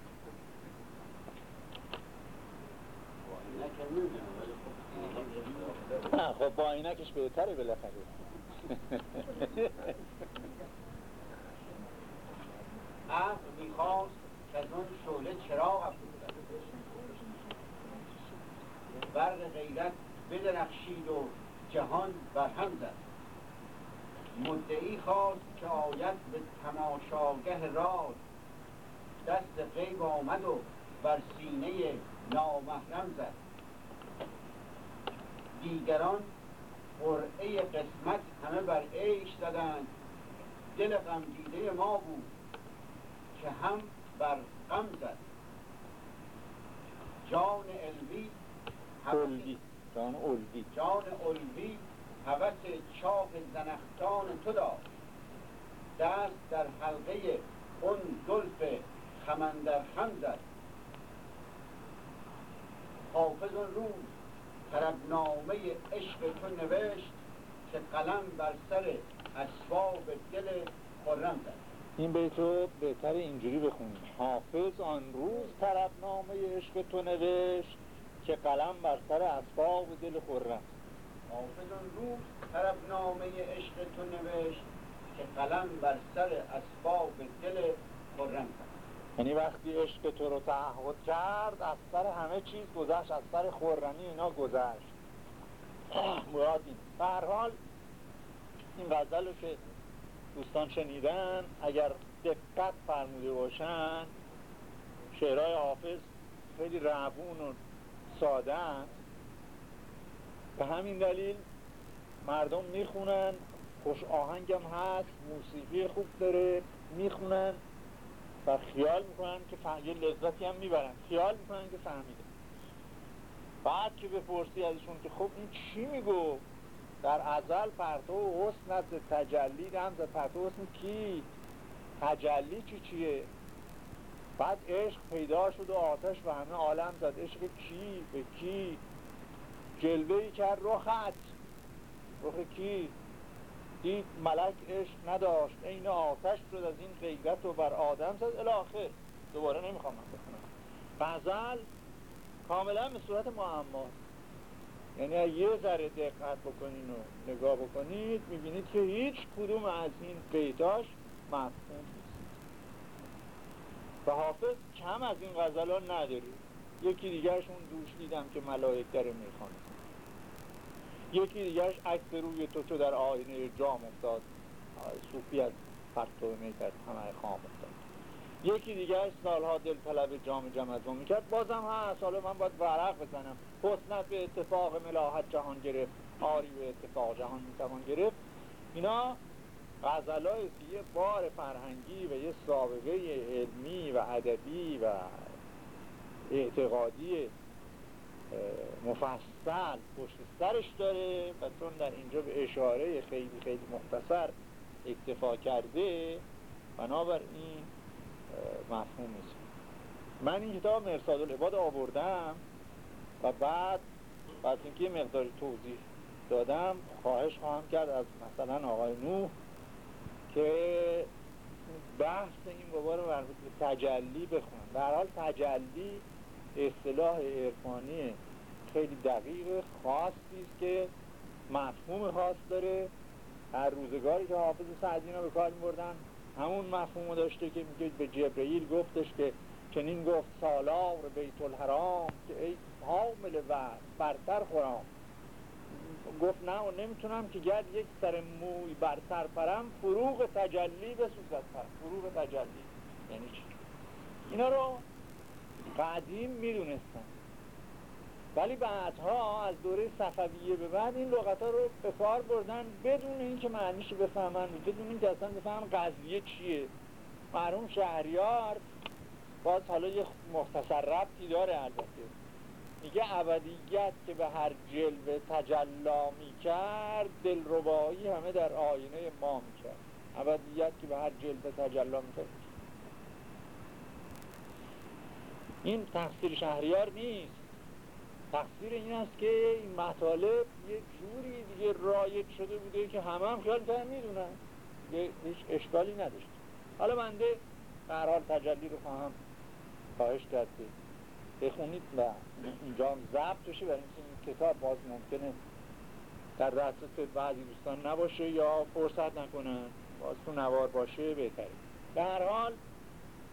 خب با عینکش بهتره بالاخره. عقل می‌خواست که از اون شعله چراغ افروزد برق غیرت بدرخشید و جهان برهم زد. مدعی خواست که آید به تماشاگه راز. دست غیب آمد و بر سینه نامحرم زد. دیگران قرعه قسمت همه بر عیش زدند دل غمدیده ما بود که هم بر غم زد. جان علوی اولدی جان اولدی جان علوی هوس چاپ زنختان تو داشت دست در حلقه اون زلف خمندر خم زد. حافظ اون روز طربنامه عشق تو نوشت که قلم بر سر اسباب دل خرم زد. این بیت رو بهتر اینجوری بخونیم. حافظ آن روز طربنامه عشق تو نوشت که قلم بر سر اسباب دل خرم حافظ اون روز طربنامه عشق تو نوشت که قلم بر سر اسباب دل خرم زد. یعنی وقتی عشق تو رو تعهد کرد از سر همه چیز گذشت از سر خورمی اینا گذشت. مراد این به هر حال این غزل رو که دوستان شنیدن اگر دقت فرموده باشن شعرهای حافظ خیلی روون و ساده به همین دلیل مردم می‌خونن خوش آهنگم هست موسیقی خوب داره می‌خونن. و خیال می‌کنن که فهم... یه لذتی هم می‌برن خیال می‌کنن که فهمیده بعد که بپرسی ازشون که خب این چی میگو؟ در ازل پرتو حسنت تجلی هم زد پرتو حسن کی؟ تجلی چی چیه؟ بعد عشق پیدا شد و آتش و همه عالم زد. عشق کی؟ به کی؟ جلوه کرد. رخت. رخ کی؟ دید ملک عشق نداشت. این آتش شد از این غیرت و بر آدم زد. الاخر. دوباره نمی‌خوام من بخونم. غزل کاملا به صورت معما. یعنی یه ذره دقت بکنین و نگاه بکنید می‌بینید که هیچ کدوم از این بیتاش مفهوم نیست. و حافظ کم از این غزل ها نداره یکی دیگرشون دوش دیدم که ملائک داره می‌خوانه یکی دیگرش عکس روی تو چو در آینه جام افتاد. صوفی از پرتو می‌کرد همه خام افتاد. یکی دیگرش سالها دل طلب جام جم از می‌کرد. بازم هست حالا من باید ورق بزنم. حسنت به اتفاق ملاحت جهان گرفت. آری به اتفاق جهان می‌توان گرفت. اینا غزلای که یه بار فرهنگی و یه سابقه علمی و ادبی و اعتقادی مفصل پشت سرش داره و چون در اینجا به اشاره خیلی خیلی مختصر اکتفا کرده بنابراین مفهوم نیست. من این کتاب مرساد العباد آوردم و بعد بعد اینکه مقداری توضیح دادم خواهش خواهم کرد از مثلا آقای نوح که بحث این بابا رو مربوط به تجلی بخونم. در حال تجلی اصطلاح عرفانی خیلی دقیق خاصی است که مفهوم خاص داره. هر روزگاری که حافظ سعدی رو به کار می‌بردن همون مفهوم داشته که میگه به جبرئیل گفتش که چنین گفت سالار بیت الحرام که ای حامل و برتر خورام گفت نه و نمی‌تونم که گرد یک سر موی بر سر پرم فروغ تجلی بسوزد. پر فروغ تجلی. یعنی چی؟ اینا رو قدیم می‌دونستن. ولی بعدها از دوره صفویه به بعد این لغت ها رو به کار بردن بدون اینکه معنیش بفهمن. بدون اینکه اصلا بفهم قضیه چیه. مرحوم شهریار باز حالا یه مختصر ربطی داره البته. میگه ابدیت که به هر جلوه تجلا می‌کرد دلربایی همه در آینه ما می‌کرد. ابدیت که به هر جلوه تجلا می‌کرد. این تقصیر شهریار نیست. تقصیر این است که این مطالب یه جوری دیگه رایج شده بوده که همه هم خیال کنن می‌دونن. هیچ اشکالی نداشت. حالا بنده در حال تجلی رو خواهم خواهش کرد بخونید و اینجا ضبط بشه. برای این کتاب باز ممکنه در دسترس بعضی دوستان نباشه یا فرصت نکنن باز تو نوار باشه بهتره. به هر حال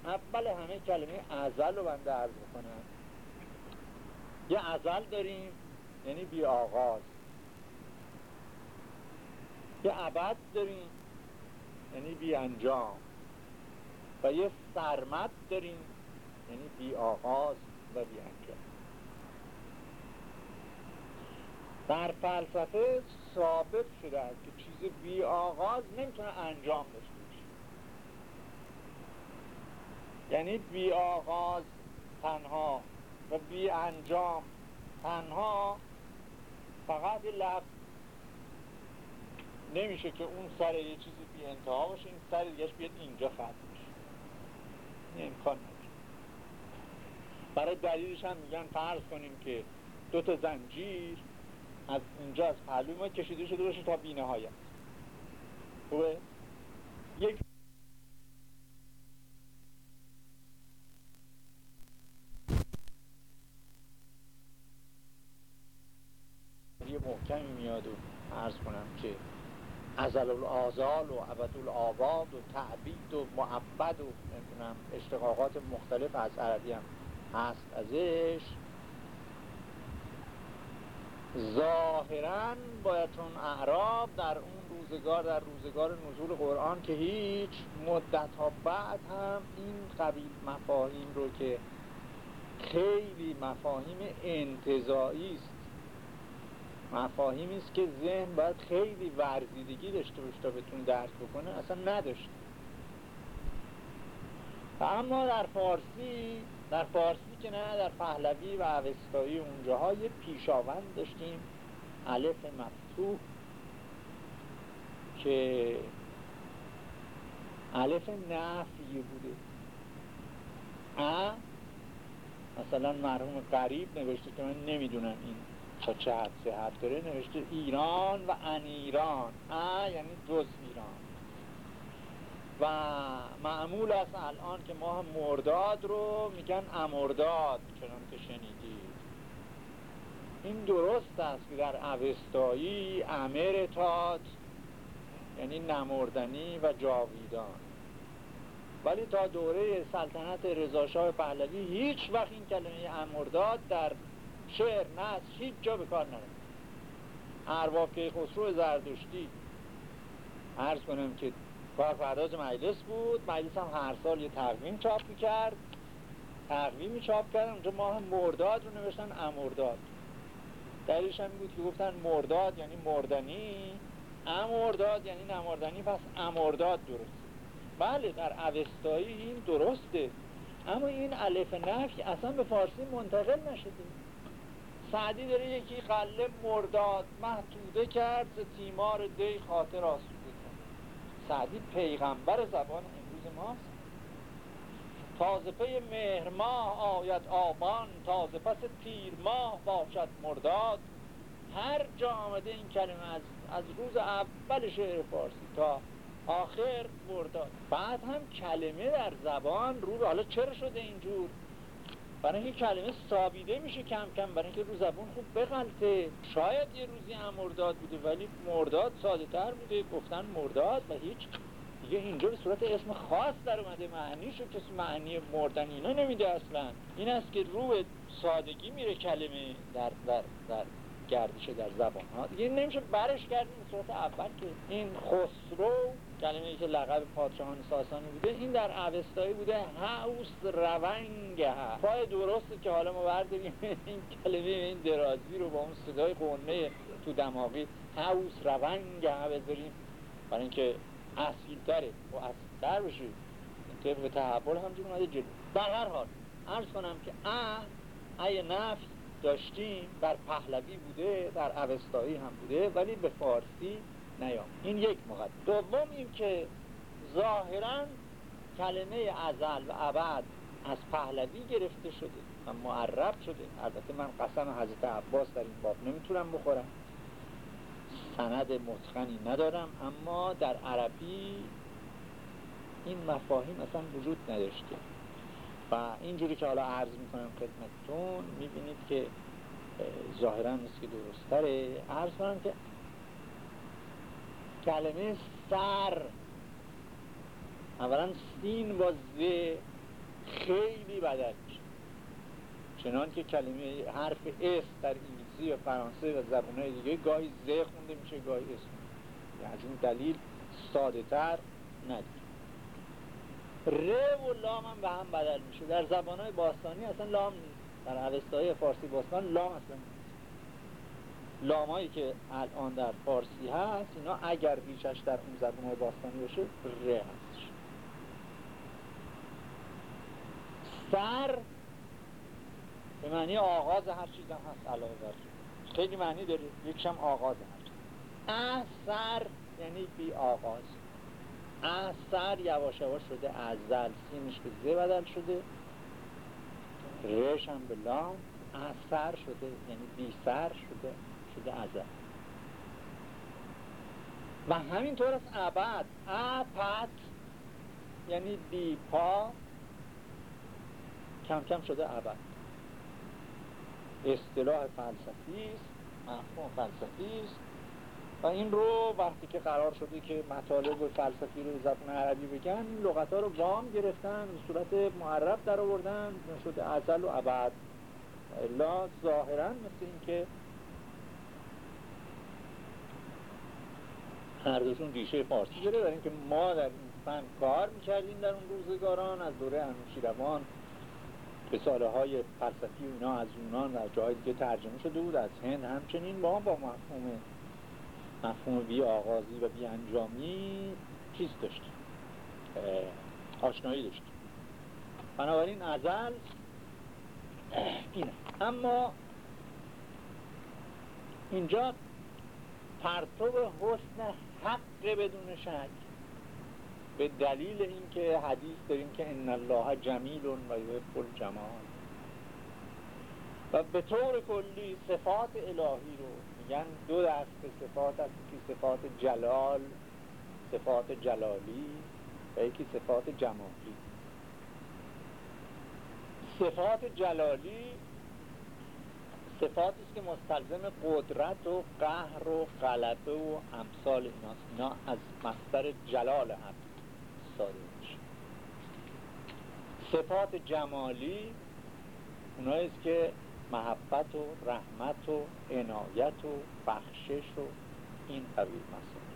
اول همه کلمه ازل رو بنده عرض بکنم یه ازل داریم یعنی بی آغاز. یه ابد داریم یعنی بی انجام. و یه سرمت داریم یعنی بی آغاز و بی انجام. در فلسفه ثابت شده است که چیز بی آغاز نمی‌تونه انجام داشته باشه یعنی بی آغاز تنها و بی انجام. تنها فقط لفظ نمیشه که اون سر یه چیزی بی انتها باشه این سر دیگهش بیاد اینجا ختم بشه این امکان نداره. برای دلیلش هم میگن فرض کنیم که دو تا زنجیر از اینجا از پهلوی ما کشیده شده باشه تا بی نهایت خوبه؟ یک یه محکمی میاد و عرض کنم که ازل الازال و ابد الآباد و تعبید و معبد و نمی‌دونم اشتقاقات مختلف از عربی هم هست ازش. ظاهرا باید اعراب در اون روزگار در روزگار نزول قرآن که هیچ مدت ها بعد هم این قبیل مفاهیم رو که خیلی مفاهیم انتظایی است مفاهیمی است که ذهن باید خیلی ورزیدگی داشته باشه تا بتونه درک بکنه. اصلا نداشته اما در فارسی در فارسی که نه در پهلوی و اوستایی اونجاها یه پیشاوند داشتیم. الف مفتوح که الف نفی بوده. ا مثلا مرحوم قریب نوشته که من نمی‌دونم این تا چه حد صحت داره نوشته ایران و ان ایران ا یعنی جز ایران. و معمول است الان که ماه مرداد رو میگن امرداد چنان که شنیدید. این درست است که در اوستایی امرتاد یعنی نمردنی و جاویدان. ولی تا دوره سلطنت رضاشاه پهلوی هیچ وقت این کلمه امرداد در شعر نصر هیچ جا به کار نرفت. ارواح خسرو زردشتی. عرض کنم که کار فرداز مجلس بود. مجلس هم هر سال یه تقویم چاپ می‌کرد. تقویمی چاپ کردن اونجا ماه مرداد رو نوشتن امرداد. دلیلش هم بود که گفتن مرداد یعنی مردنی. امرداد یعنی نمردنی پس امرداد درست. بله در اوستایی این درسته. اما این الف نفی اصلا به فارسی منتقل نشده. سعدی داره یکی قله مرداد محدوده کرد تیمار دی خاطر آسوده سعدی پیغمبر زبان امروز ماست. تازه پی مهر ماه آید آبان تازه پس تیر ماه باشد مرداد. هر جا آمده این کلمه از, از روز اول شعر فارسی تا آخر مرداد. بعد هم کلمه در زبان رو حالا چرا شده اینجور؟ برای اینکه کلمه سابیده میشه کم کم برای اینکه رو زبون خوب بغلطه. شاید یه روزی هم مرداد بوده ولی مرداد ساده تر بوده. گفتن مرداد و هیچ. دیگه اینجا به صورت اسم خاص در اومده. معنی شد کسی معنی مردن اینا نمیده اصلا. این است که رو سادگی میره کلمه در, در, در گردش در زبان ها دیگه نمیشه برش کردیم به صورت اول که این خسرو کلمه که لقب پادشاهان ساسانی بوده این در اوستایی بوده هاوس روانگ پای درسته که حالا ما برداریم این کلمه این درازی رو با اون صدای قونه تو دماغی هاوس روانگ بذاریم. برای اینکه اصیل تره و اصیل تر بشه. طبق تحول همجور اومده جلو در هر حال عرض کنم که ا ای نفس داشتیم در پهلوی بوده در اوستایی هم بوده ولی به فارسی نیام. این یک مقدم دوم این که ظاهرا کلمه ازل و ابد از پهلوی گرفته شده و معرب شده. البته من قسم حضرت عباس در این باب نمی‌تونم بخورم. سند متخنی ندارم اما در عربی این مفاهیم اصلا وجود نداشته. و اینجوری که حالا عرض می‌کنم خدمتتون می‌بینید که ظاهرا مثل که درستره عرض کنم که کلمه سر. اولا سین با ز خیلی بدل چنان که کلمه حرف S در انگلیسی و فرانسه و زبانهای دیگه گاهی ز خونده میشه گاهی S یعنی از این دلیل ساده تر ندید ر و لام هم به هم بدل میشه. در زبانهای باستانی اصلا لام نیست. در اوستا و فارسی باستان لام اصلا نیست. لامایی که الان در فارسی هست اینا اگر ریشش در اون زبانهای باستانی باشه ر هست سر به معنی آغاز هر چیز هم هست علاوه بر خیلی معنی داره یکشم آغاز هر چیز. سر یعنی بی آغاز. سر یواش یواش شده ازل سینش به زه بدل شده. رش هم به لام. سر شده یعنی بی سر شده. شده ازل و همینطور از ابد اپت یعنی بی پا کم کم شده ابد. اصطلاح فلسفی است مفهوم فلسفی است. و این رو وقتی که قرار شده که مطالب فلسفی رو زبان عربی بگن این لغت ها رو وام گرفتن به صورت معرب در آوردن شده ازل و ابد. الا ظاهرا مثل این هر دوشون ریشه فارسی داره برای اینکه ما در این فن کار می‌کردیم در اون روزگاران از دوره انوشیروان. رساله های فلسفی اینا از یونان و جای دیگه ترجمه شده بود از هند. همچنین ما با مفهوم مفهوم بی آغازی و بی انجامی چیز داشت آشنایی داشت بنابراین ازل اینه. اما اینجا پرتو حسن حق بدون شک. به دلیل اینکه حدیث داریم که ان الله جمیل و یحب جمال و به طور کلی صفات الهی رو میگن دو دست صفات هست که صفات جلال صفات جلالی و یکی صفات جمالی. صفات جلالی صفاتی است که مستلزم قدرت و قهر و غلبه و امثال ایناست. اینا از مصدر جلال هم ساده میشه. صفات جمالی اوناییست که محبت و رحمت و عنایت و بخشش و این قبیل مسائل.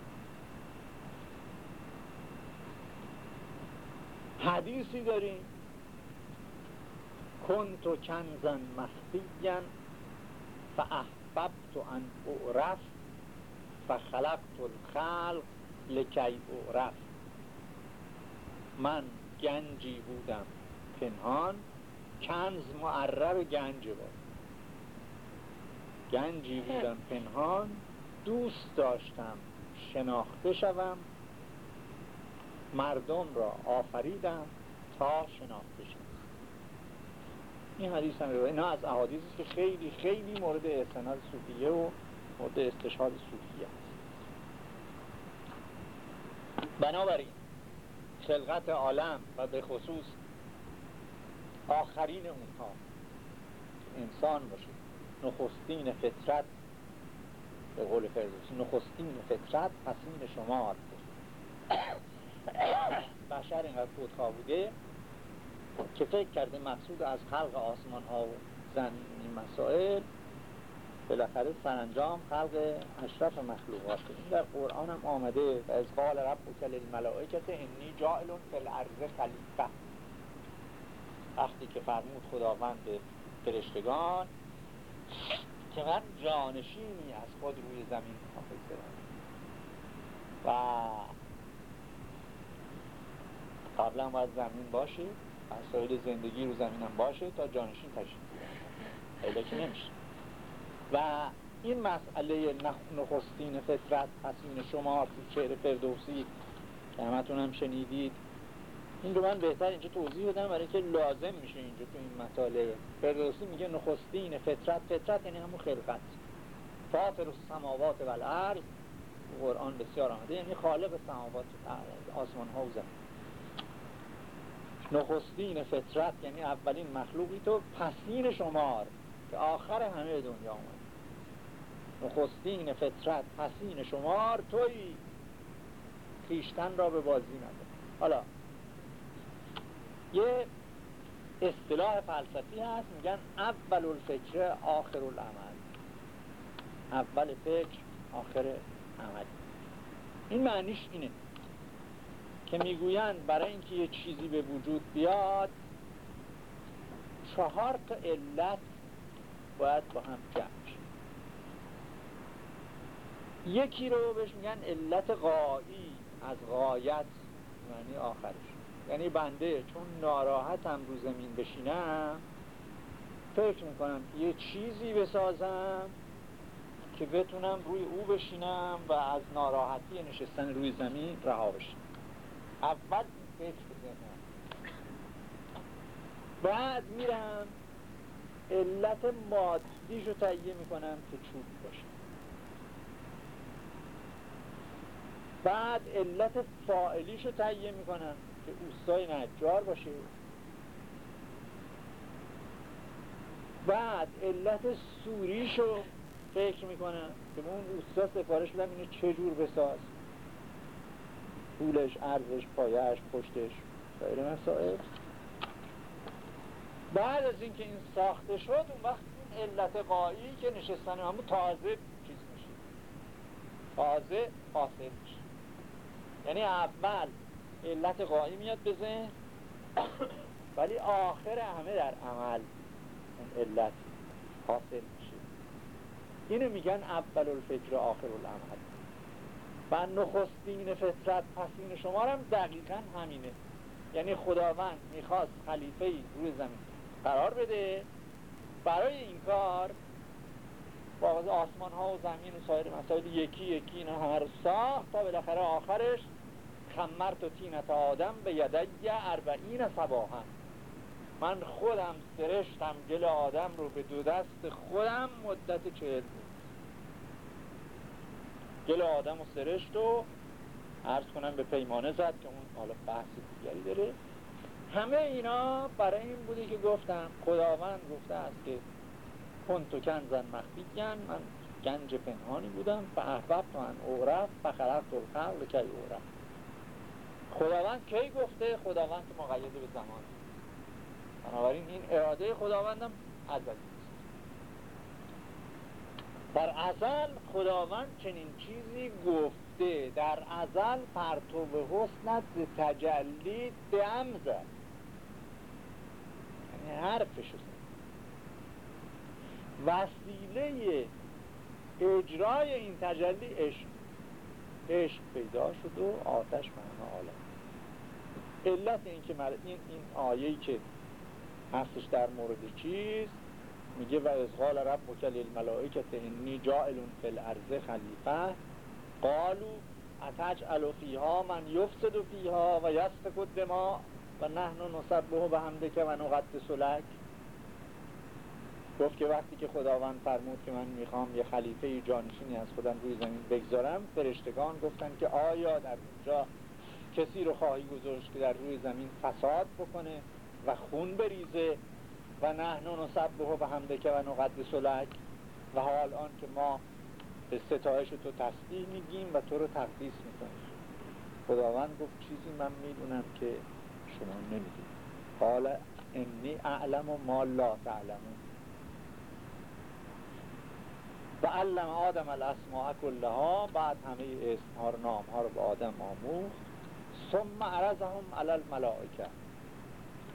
حدیثی داریم. کنت کنزن مخفیا فاحببت ان اعرف فخلقت الخلق لکی اعرف من گنجی بودم پنهان کنز معرب گنج بود. گنجی بودم پنهان دوست داشتم شناخته شوم. مردم را آفریدم تا شناخته این حدیث هم روایت اینا از احادیث که خیلی خیلی مورد استناد صوفیه و مورد استشهاد صوفیه است. بنابراین خلقت عالم و به خصوص آخرین اونها انسان باشه نخستین فطرت به قول فردوسی نخستین فطرت پسین شما <coughs> بشر اینقدر خودخواه بوده که فکر کرده مقصود از خلق آسمان ها و زمین مسائل بالاخره سرانجام خلق اشرف مخلوقات این در قرآن هم آمده و از قال ربک للملائکه انی جائل فی الارض خلیفه وقتی که فرمود خداوند به فرشتگان که من جانشینی از خود روی زمین حافظ و قبلا باید زمین باشه مسائل زندگی رو زمین هم باشه تا جانشین تشکیل پیدا که نمیشه. و این مسئله نخستین فطرت پسین شما تو شعر فردوسی که همتون هم شنیدید. این رو من بهتر اینجا توضیح بدم برای که لازم میشه اینجا تو این مطالعه. فردوسی میگه نخستین فطرت فطرت یعنی همون خلقت. فاطر السماوات و الارض قرآن بسیار آمده یعنی خالق سماوات آسمان ها و زمین. نخستین فطرت یعنی اولین مخلوقی تو پسین شمار که آخر همه دنیا آمد نخستین فطرت پسین شمار توی خیشتن را به بازی نده. حالا یه اصطلاح فلسفی هست میگن اول الفکر آخر العمل. اول فکر آخر عمل. این معنیش اینه. که می‌گویند برای اینکه یه چیزی به وجود بیاد چهار تا علت باید با هم جمع یکی رو بهش میگن علت غایی از غایت یعنی آخرش. یعنی بنده چون ناراحتم رو زمین بشینم فکر می‌کنم یه چیزی بسازم که بتونم روی او بشینم و از ناراحتی نشستن روی زمین رها بشم. اول فکر بزنم بعد میرم علت مادیش رو تهیه می‌کنم که چوب باشه. بعد علت فائلیش رو تهیه می‌کنم که اوستای نجار باشه. بعد علت سوریش رو فکر می‌کنم که اون اوستا سفارش بدم اینو چجور بساز. طولش، عرضش، پایش، پشتش غیر مسائل. بعد از اینکه این ساخته شد اون وقت این علت قایی که نشستن همون تازه چیز میشه. تازه حاصل میشه. یعنی اول علت قایی میاد بزن ولی آخر همه در عمل اون علت حاصل میشه. اینو میگن اول الفکر آخر العمل و نخستین فطرت پسین شما هم دقیقا همینه. یعنی خداوند می‌خواست خلیفه روی زمین قرار بده. برای این کار با آسمان ها و زمین و سایر مسائل یکی یکی اینا رو ساخت تا بالاخره آخرش خمرت و تینت آدم به یدی اربعین سباهن من خودم سرشتم گل آدم رو به دو دست خودم مدت چهل بود. گل آدم و سرشت و عرض کنم به پیمانه زد که اون حالا بحث دیگری داره. همه اینا برای این بوده که گفتم خداوند گفته است که کنتو کنزن مخفیگن من گنج پنهانی بودم و احبب تو ان اغرف فخلقت الخلق کی اغرف خداوند کی گفته؟ خداوند که مقیده به زمان. بنابراین این اراده خداوندم ازلی در ازل خداوند چنین چیزی گفته در ازل پرتو حسنت تجلی دم زد. یعنی حرفش وسیله اجرای این تجلی عشق. عشق پیدا شد و آتش معنا عالم علت این که این, این آیهی که هستش در مورد چیز میگه و از قال رب مکل الملائکت انی جائلون فی الارض خلیفه. قالو اتجعل فیها من یفسد فیها و یسفک الدماء و نحن نسبه به همدک و نقدس لک. گفت که وقتی که خداوند فرمود که من می‌خوام یه خلیفه جانشینی از خودم روی زمین بگذارم فرشتگان گفتن که آیا در اونجا کسی رو خواهی گذاشت که در روی زمین فساد بکنه و خون بریزه و نحن نسبه به همدکه و نقدس لک. و حال آن که ما به ستایش تو تسبیح میگیم و تو رو تقدیس می‌کنیم. خداوند گفت چیزی من می‌دونم که شما نمی‌دونید. قال انی اعلم و ما لا تعلمون و علم آدم الاسماء کلها بعد همه اسم ها رو نام ها رو به آدم آموخت. ثم عرضهم علی الملائکه.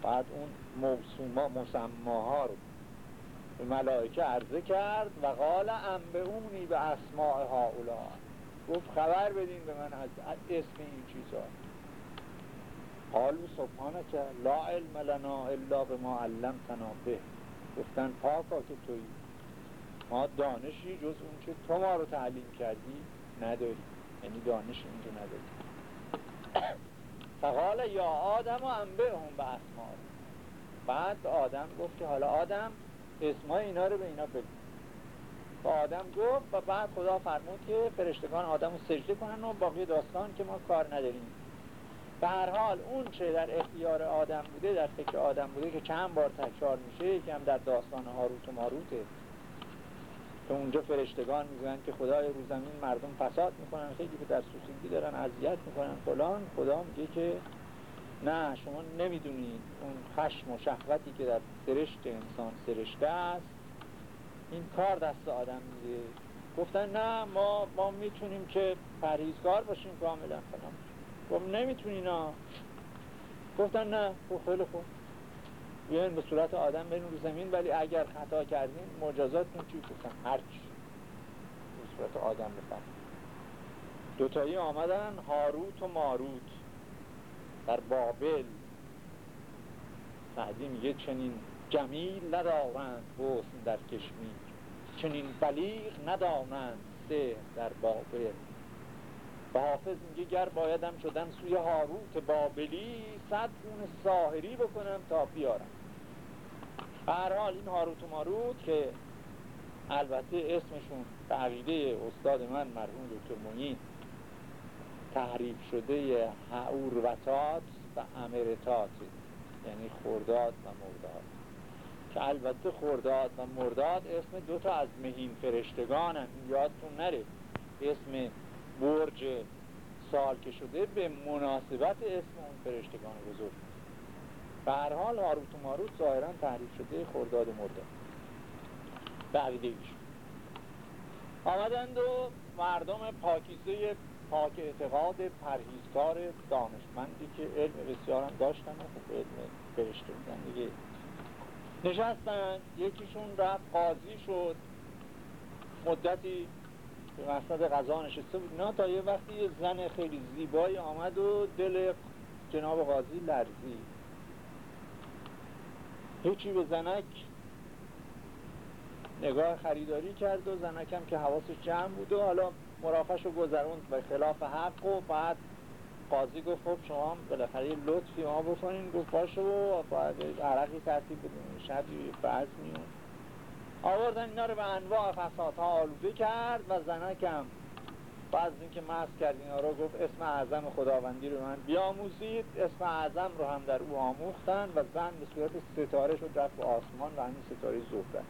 بعد اون موسوما مسماها رو به ملائکه عرضه کرد و قال انبئونی به اسماء هاولا گفت خبر بدین به من از اسم این چیزها قالو سبحانک لا علم لنا الا به ما علمتنا به. گفتن پاکا که توی ما دانشی جز اون که تو ما رو تعلیم کردی نداری. یعنی دانش اینجا نداری. <coughs> فقال یا آدم و انبه هم به اسمار بعد آدم گفت که حالا آدم اسمای اینا رو به اینا بگو. و آدم گفت و بعد خدا فرمود که فرشتگان آدم رو سجده کنن و باقی داستان که ما کار نداریم. به هر حال اون چه در اختیار آدم بوده در فکر آدم بوده که چند بار تکرار میشه یکم در داستان هاروت و ماروته. که اونجا فرشتگان می‌گوین که خدای رو زمین مردم فساد می‌کنن خیلی که در سوسیدگی دارن اذیت می‌کنن فلان. خدا میگه که نه شما نمی‌دونید اون خشم و شهوتی که در سرشت انسان سرشته است این کار دست آدم میده. گفتن نه ما ما می‌تونیم که پرهیزگار باشیم کاملا فلان. گفت نمی‌تونی نه. گفتن نه خب خیلی خوب. بیاین به صورت آدم برین رو زمین ولی اگر خطا کردین مجازاتتون چی گفتن. هرچی به صورت آدم بفرم دوتایی آمدن هاروت و ماروت. در بابل. سعدی میگه چنین جمیل ندارند حسن در کشمیر. چنین بلیغ ندانند سه در بابل. و حافظ میگه گر بایدم شدن سوی هاروت بابلی صد گونه ساهری بکنم تا بیارم. هر حال این هاروت و ماروت که البته اسمشون به استاد من مرحوم دکتر مونین تحریف شده هعوروتات و امرتات یعنی خورداد و مرداد. که البته خورداد و مرداد اسم دوتا از مهین فرشتگان هم یادتون نره. اسم برج سال که شده به مناسبت اسم اون فرشتگان بزرگ. به هر حال هاروت و ماروت ظاهرا تحریف شده خورداد و مرداد. به آمدند و مردم پاکیزه پاک اعتقاد پرهیزکار دانشمندی که علم بسیار هم داشتن و خوب علم فرشته بودن دیگه. نشستن یکیشون رفت قاضی شد. مدتی به مصند غذا نشسته بود. نه تا یه وقتی یه زن خیلی زیبایی آمد و دل جناب قاضی لرزی هیچی به زنک نگاه خریداری کرد و زنکم که حواسش جمع بود و حالا مرافش رو گذروند به خلاف حق و بعد قاضی گفت خب شما بالاخره یه لطفی ما بکنین گفت باشه و باید عرقی ترتیب بدین شبی فرض میون آوردن اینا رو به انواع فسادها آلوده کرد و زنکم بعد از اینکه مست کرد اینا رو گفت اسم اعظم خداوندی رو من بیاموزید. اسم اعظم رو هم در او آموختن و زن به صورت ستاره شد رفت به آسمان و همین ستاره زهره.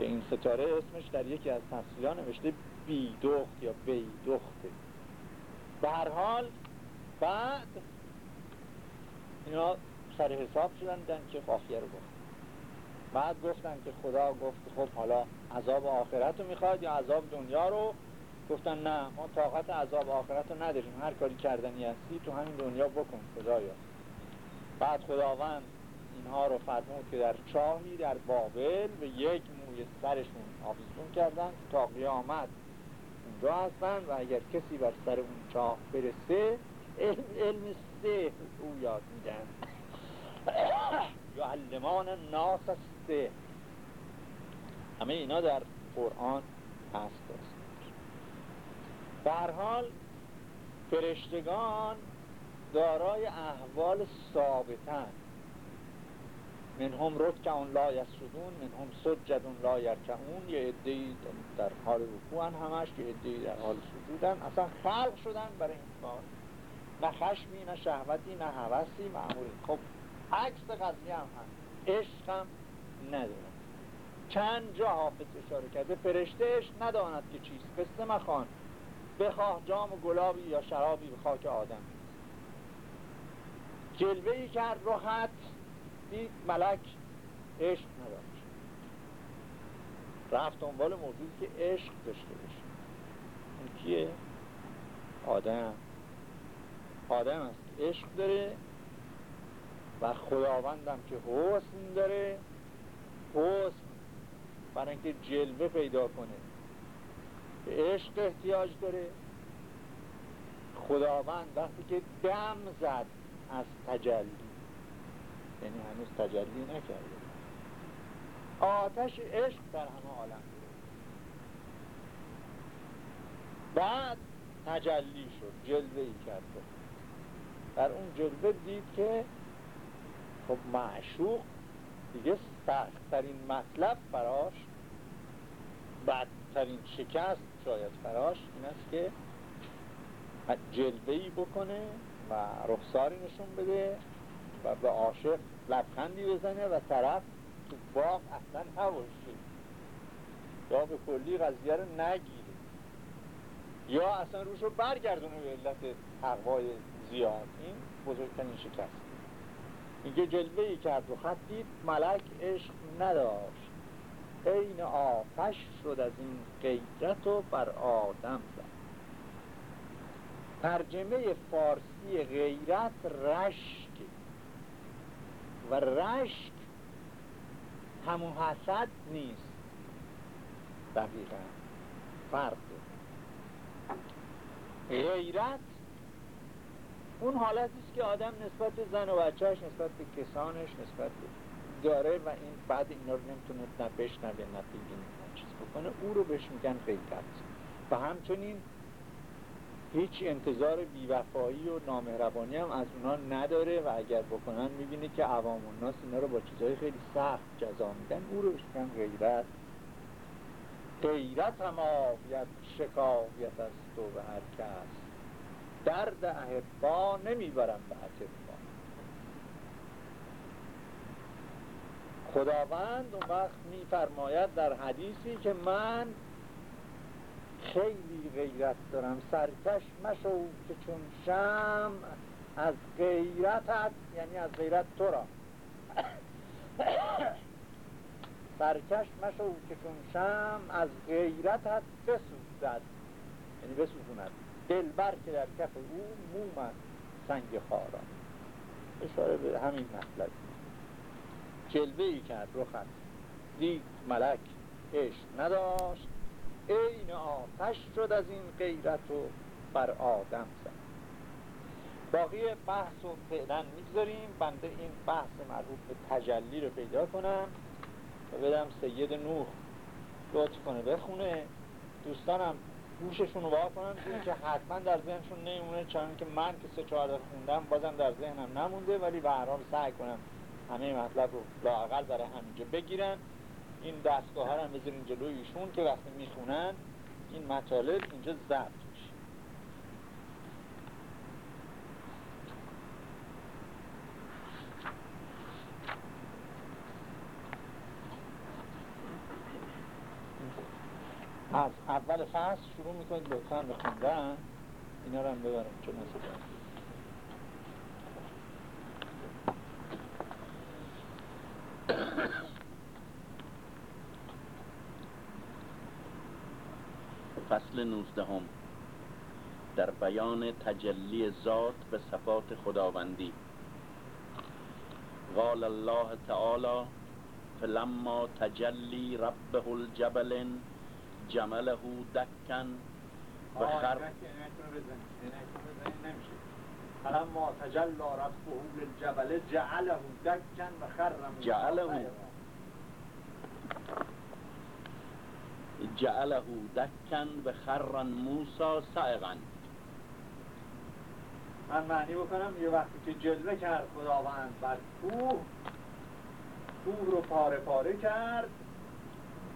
که این ستاره اسمش در یکی از تصویرها نوشته بیدخت یا بیدخته به هر حال بعد اینا سر حساب شدن دن که قافیه رو گفت. بعد گفتن که خدا گفت خب حالا عذاب آخرت رو می‌خواد یا عذاب دنیا رو؟ گفتن نه ما طاقت عذاب آخرت رو نداریم. هر کاری کردنی هستی تو همین دنیا بکن خدایا. بعد خداوند اینها رو فرمود که در چاهی در بابل به یک سرشون آویزون کردن تا قیامت اونجا هستن و اگر کسی بر سر اون چاه برسه علم, علم سه او یاد میدن. علمان ناس سه همه اینا در قرآن هست. در حال فرشتگان دارای احوال ثابتن. من هم رکعون لا یسجدون من هم سجدون لا یرکعون یه عده‌ای در حال رکوعن همش یه عده‌ای در حال سجودن. اصلا خلق شدن برای این کار. نه خشمی نه شهوتی نه هوسی معمولی. خب عکس قضیه هم هست. عشق هم ندارن چند جا حافظ اشاره کرده فرشته عشق نداند که چیست. قصه مخوان. بخواه جام و گلابی یا شرابی به خاک آدم جلوه ای کرد روحت دید ملک عشق نداشت. رفت دنبال موجودی که عشق داشته باشه. اون کیه؟ آدم. آدم است. عشق داره و خداوندم که حسن داره. حسن. برای اینکه جلوه پیدا کنه. به عشق احتیاج داره. خداوند وقتی که دم زد از تجلی. یعنی هنوز تجلی نکرده. آتش عشق در همه عالم. بعد تجلی شد جلوه ای کرد. در اون جلوه دید که خب معشوق دیگه سختترین مطلب براش بدترین شکست شاید براش این است که جلوه ای بکنه و رخساری نشون بده. و به عاشق لبخندی بزنه و طرف تو باغ اصلا نباشه. یا به کلی قضیه رو نگیره. یا اصلا روش رو برگردونه به علت تقوای زیاد. این بزرگترین شکست. میگه جلوه ای کرد و خط دید ملک عشق نداشت. عین آتش شد از این غیرت و بر آدم زد. ترجمه فارسی غیرت رشک و رشک همون حسد نیست. دقیقا. فرق غیرت اون حالتی است که آدم نسبت به زن و بچهش نسبت به کسانش نسبت داره و این بعد اینا رو نمی‌تونه نه بشنوه نه بگیم چیز بکنه. او رو بهش میگن غیرت و همچنین هیچ انتظار بیوفایی و نامهربانی هم از اونا نداره و اگر بکنن می‌بینه که عوام الناس اینا رو با چیزهای خیلی سخت جزا میدن. او رو بشکن غیرت. غیرت هم آوید شکایت از تو به هر کس. درد احبا نمی‌برم به احبا خداوند اون وقت میفرماید در حدیثی که من خیلی غیرت دارم. سرکش مشو که چون شم از غیرتت یعنی از غیرت تو را. سرکش مشو که چون شم از غیرتت بسوزد. یعنی بسوزوند دلبر که در کف او مومد سنگ خاران اشاره به همین مطلب. جلوه ای کرد رخت دید ملک عشق نداشت. عین آتش شد از این غیرت و بر آدم زد. باقی بحث رو فعلا می‌گذاریم. بنده این بحث مربوط به تجلی رو پیدا کنم و بدم سید نوح لطف کنه بخونه. دوستانم گوششون رو کنم که حتما در ذهنشون نمیمونه. چون که من که سه چهار خوندم بازم در ذهنم نمونده ولی به هر سعی کنم همه مطلب رو لاقل برای همینجا بگیرن. این دستگاه ها هم بذارین جلوی که وقتی می‌خونن این مطالب اینجا ضبط از اول فصل شروع می‌کنید لطفا به خوندن اینا رو هم ببرم چون نسید فصل نوزدهم. در بیان تجلی ذات به صفات خداوندی. قال الله تعالی فلما تجلی ربه الجبل جمله دکن و خر فلما تجلی ربه الجبل جعله دکن و خر جعله. جعله دکن به خرن موسا سائغن من معنی بکنم یه وقتی که جلوه کرد خداوند بر کوه کوه رو پاره پاره کرد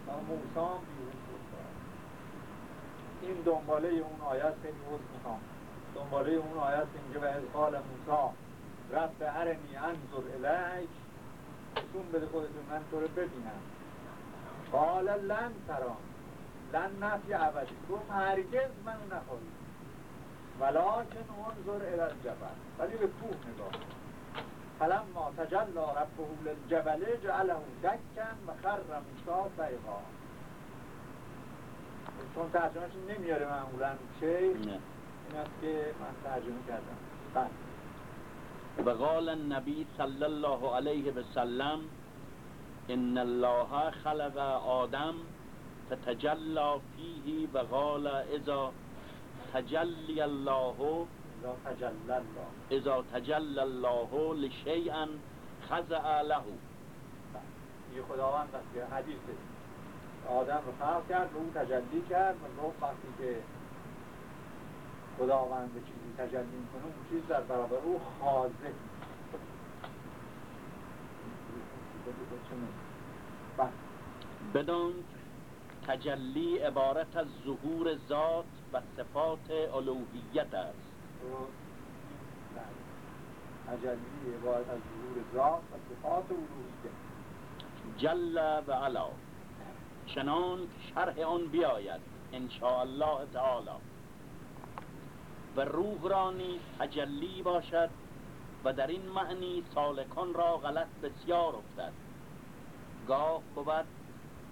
و موسا هم این دنباله اون آیت خیلی بود می‌خوام. دنباله اون آیت اینجا به قال موسا رب ارنی انظر الیک. نشون بده خودتون من تو رو ببینم. قال لن تران لن نفی عوضی. گفت هرگز منو نخواهی. ولکن انظر الى الجبل. ولی به کوه نگاه فلما تجلا ربه للجبل جعله دکن و خر موسی سیغا چون ترجمهش نمیاره معمولا. چه. این است که من ترجمه کردم. بله. وقال النبي صلى الله عليه وسلم إن الله خلق آدم فتجلى فيه وقال إذا تجلي الله لا تجلل الله. إذا تجلى الله لشيء خزع له. یه خداوند وقتی حدیثه آدم رو خلق کرد به اون تجلی کرد و گفت وقتی که خداوند به چیزی تجلی می‌کنه اون چیز در برابر او خاضع. بله. تجلی عبارت از ظهور ذات و صفات الوهیت است. تجلی عبارت از ظهور ذات و صفات الوهیه جل و علا. چنان شرح آن بیاید ان الله تعالی. و روح را نیز تجلی باشد و در این معنی سالکان را غلط بسیار افتد. گاه بود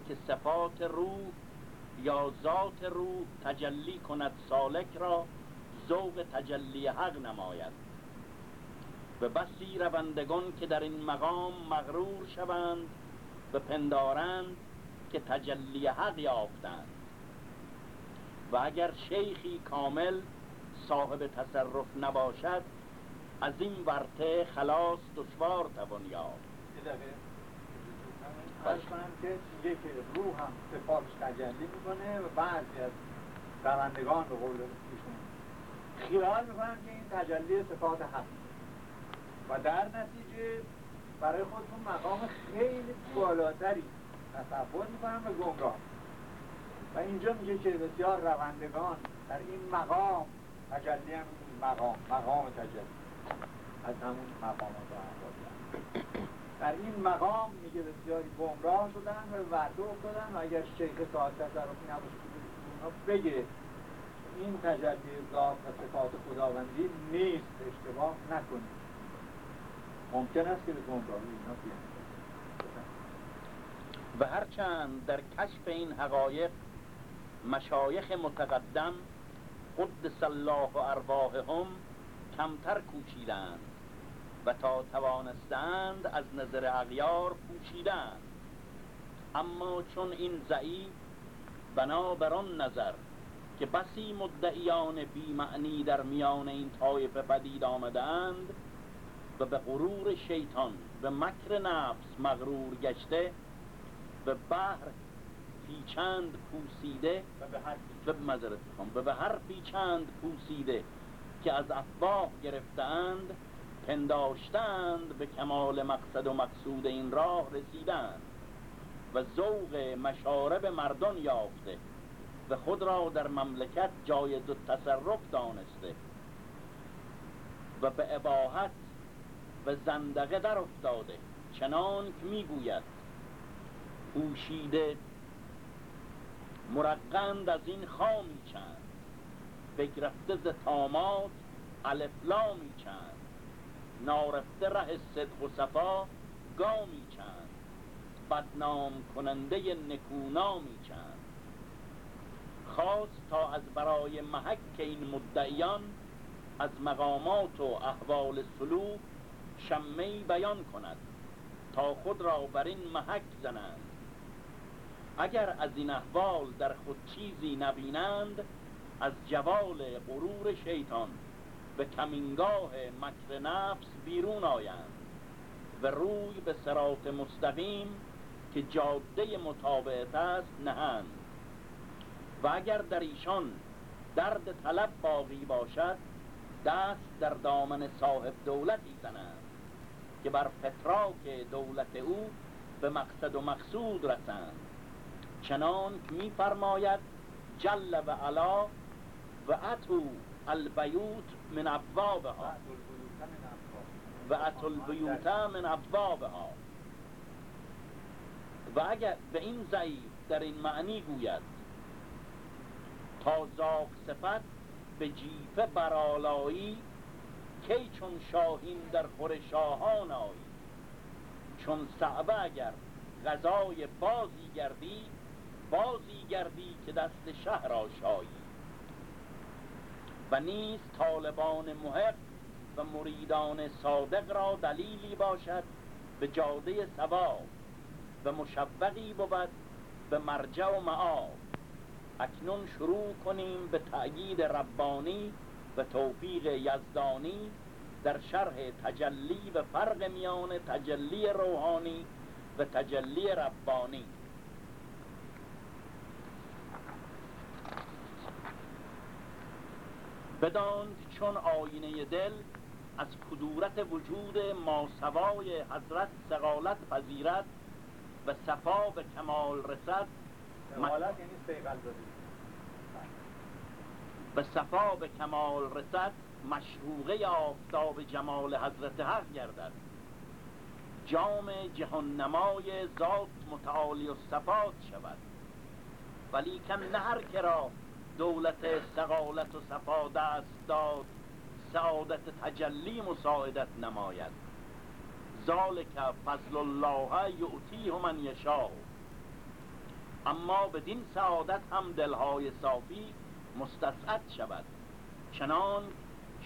که صفات روح یا ذات روح تجلی کند سالک را ذوق تجلی حق نماید. و بسی روندگان که در این مقام مغرور شوند و پندارند که تجلی حق یافتند. و اگر شیخی کامل صاحب تصرف نباشد از این ورته خلاص دشوار توان یافت. عرض کنم که که روح هم صفاتش تجلی می‌کنه و بعضی از روندگان به قول ایشون خیال که این تجلی صفات هست. و در نتیجه برای خودشون مقام خیلی بالاتری تصور می‌کنن و گمراه. و اینجا میگه که بسیار روندگان در این مقام تجلی هم مقام مقام تجلی. از همون مقامات و در این مقام میگه بسیاری گمراه شدن و ورده افتادن و اگر شیخ صاحب تصرفی نباشه که بگه. این تجلی ذات و صفات خداوندی نیست اشتباه نکنید. ممکن است که به گمراهی اینا بیان و هرچند در کشف این حقایق مشایخ متقدم قدس الله ارواحهم کمتر کوشیدند و تا توانستند از نظر اغیار پوشیدند. اما چون این ضعیف بنا بر آن نظر که بسی مدعیان بی معنی در میان این طایفه پدید آمدند و به غرور شیطان به مکر نفس مغرور گشته به بحر پیچند پوسیده و به هر به هر پیچند پوسیده که از افواه گرفتند پنداشتند به کمال مقصد و مقصود این راه رسیدند و ذوق مشارب مردان یافته و خود را در مملکت جایز و تصرف دانسته و به اباحت و زندقه در افتاده چنان که می‌گوید پوشیده مرقند از این خامی چند بگرفته ز تامات الفلامی نارفته ره صدق و صفا گامی چند. بدنام کننده نکونامی چند. خواست تا از برای محک این مدعیان از مقامات و احوال سلوک شمی بیان کند تا خود را بر این محک زنند. اگر از این احوال در خود چیزی نبینند از جوال غرور شیطان. به کمینگاه مکر نفس بیرون آیند و روی به سرات مستقیم که جاده مطابعت است نهند. و اگر در ایشان درد طلب باقی باشد دست در دامن صاحب دولتی زنند که بر فتراک دولت او به مقصد و مقصود رسند. چنان که میفرماید جل و علا و اتو البیوت من ابوابها و اتو البیوت من ابوابها و اگر به این ضعیف در این معنی گوید تا صفت به جیفه برالایی کی چون شاهین در خور شاهان آیی. چون صعبه اگر غذای بازی گردی بازی گردی که دست شهر آشایی. و نیز طالبان محق و مریدان صادق را دلیلی باشد به جاده ثواب و مشوقی بود به مرجع و معاب. اکنون شروع کنیم به تأیید ربانی و توفیق یزدانی در شرح تجلی و فرق میان تجلی روحانی و تجلی ربانی. بدان چون آینه دل از کدورت وجود ماسوای حضرت سقالت پذیرت و صفا به کمال رسد. حالت یعنی سیغل به صفا به کمال رسد مشروقه آفتاب جمال حضرت حق گردد. جام جهنمای ذات متعالی و صفات شود. ولیکن نه هر کرا دولت سقالت و صفا دست داد. سعادت تجلی مساعدت نماید. ذالک فضل الله یعطیه من یشاء. اما بدین سعادت هم دلهای صافی مستسعد شود. چنان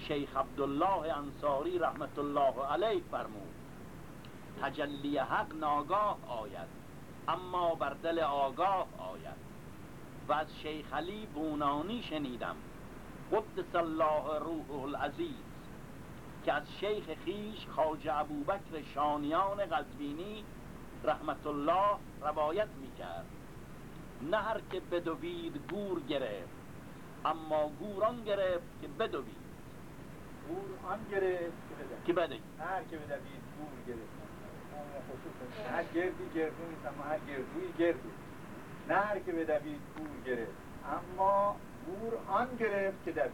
شیخ عبدالله انصاری رحمت الله علیه فرمود تجلی حق ناگاه آید اما بر دل آگاه آید. و از شیخ علی بونانی شنیدم. قدس الله روح العزیز که از شیخ خیش خاج ابوبکر شانیان قزوینی رحمت الله روایت می‌کرد. نه هر که بدوید گور گرفت اما گوران گرفت که بدوید. گور آن گرفت که بدوید. هر که بدوید گور گرفت. هر گردی گردو نیست اما هر گردوی گردو نه هر که بدوید گور گرفت. اما گور آن گرفت که دوید.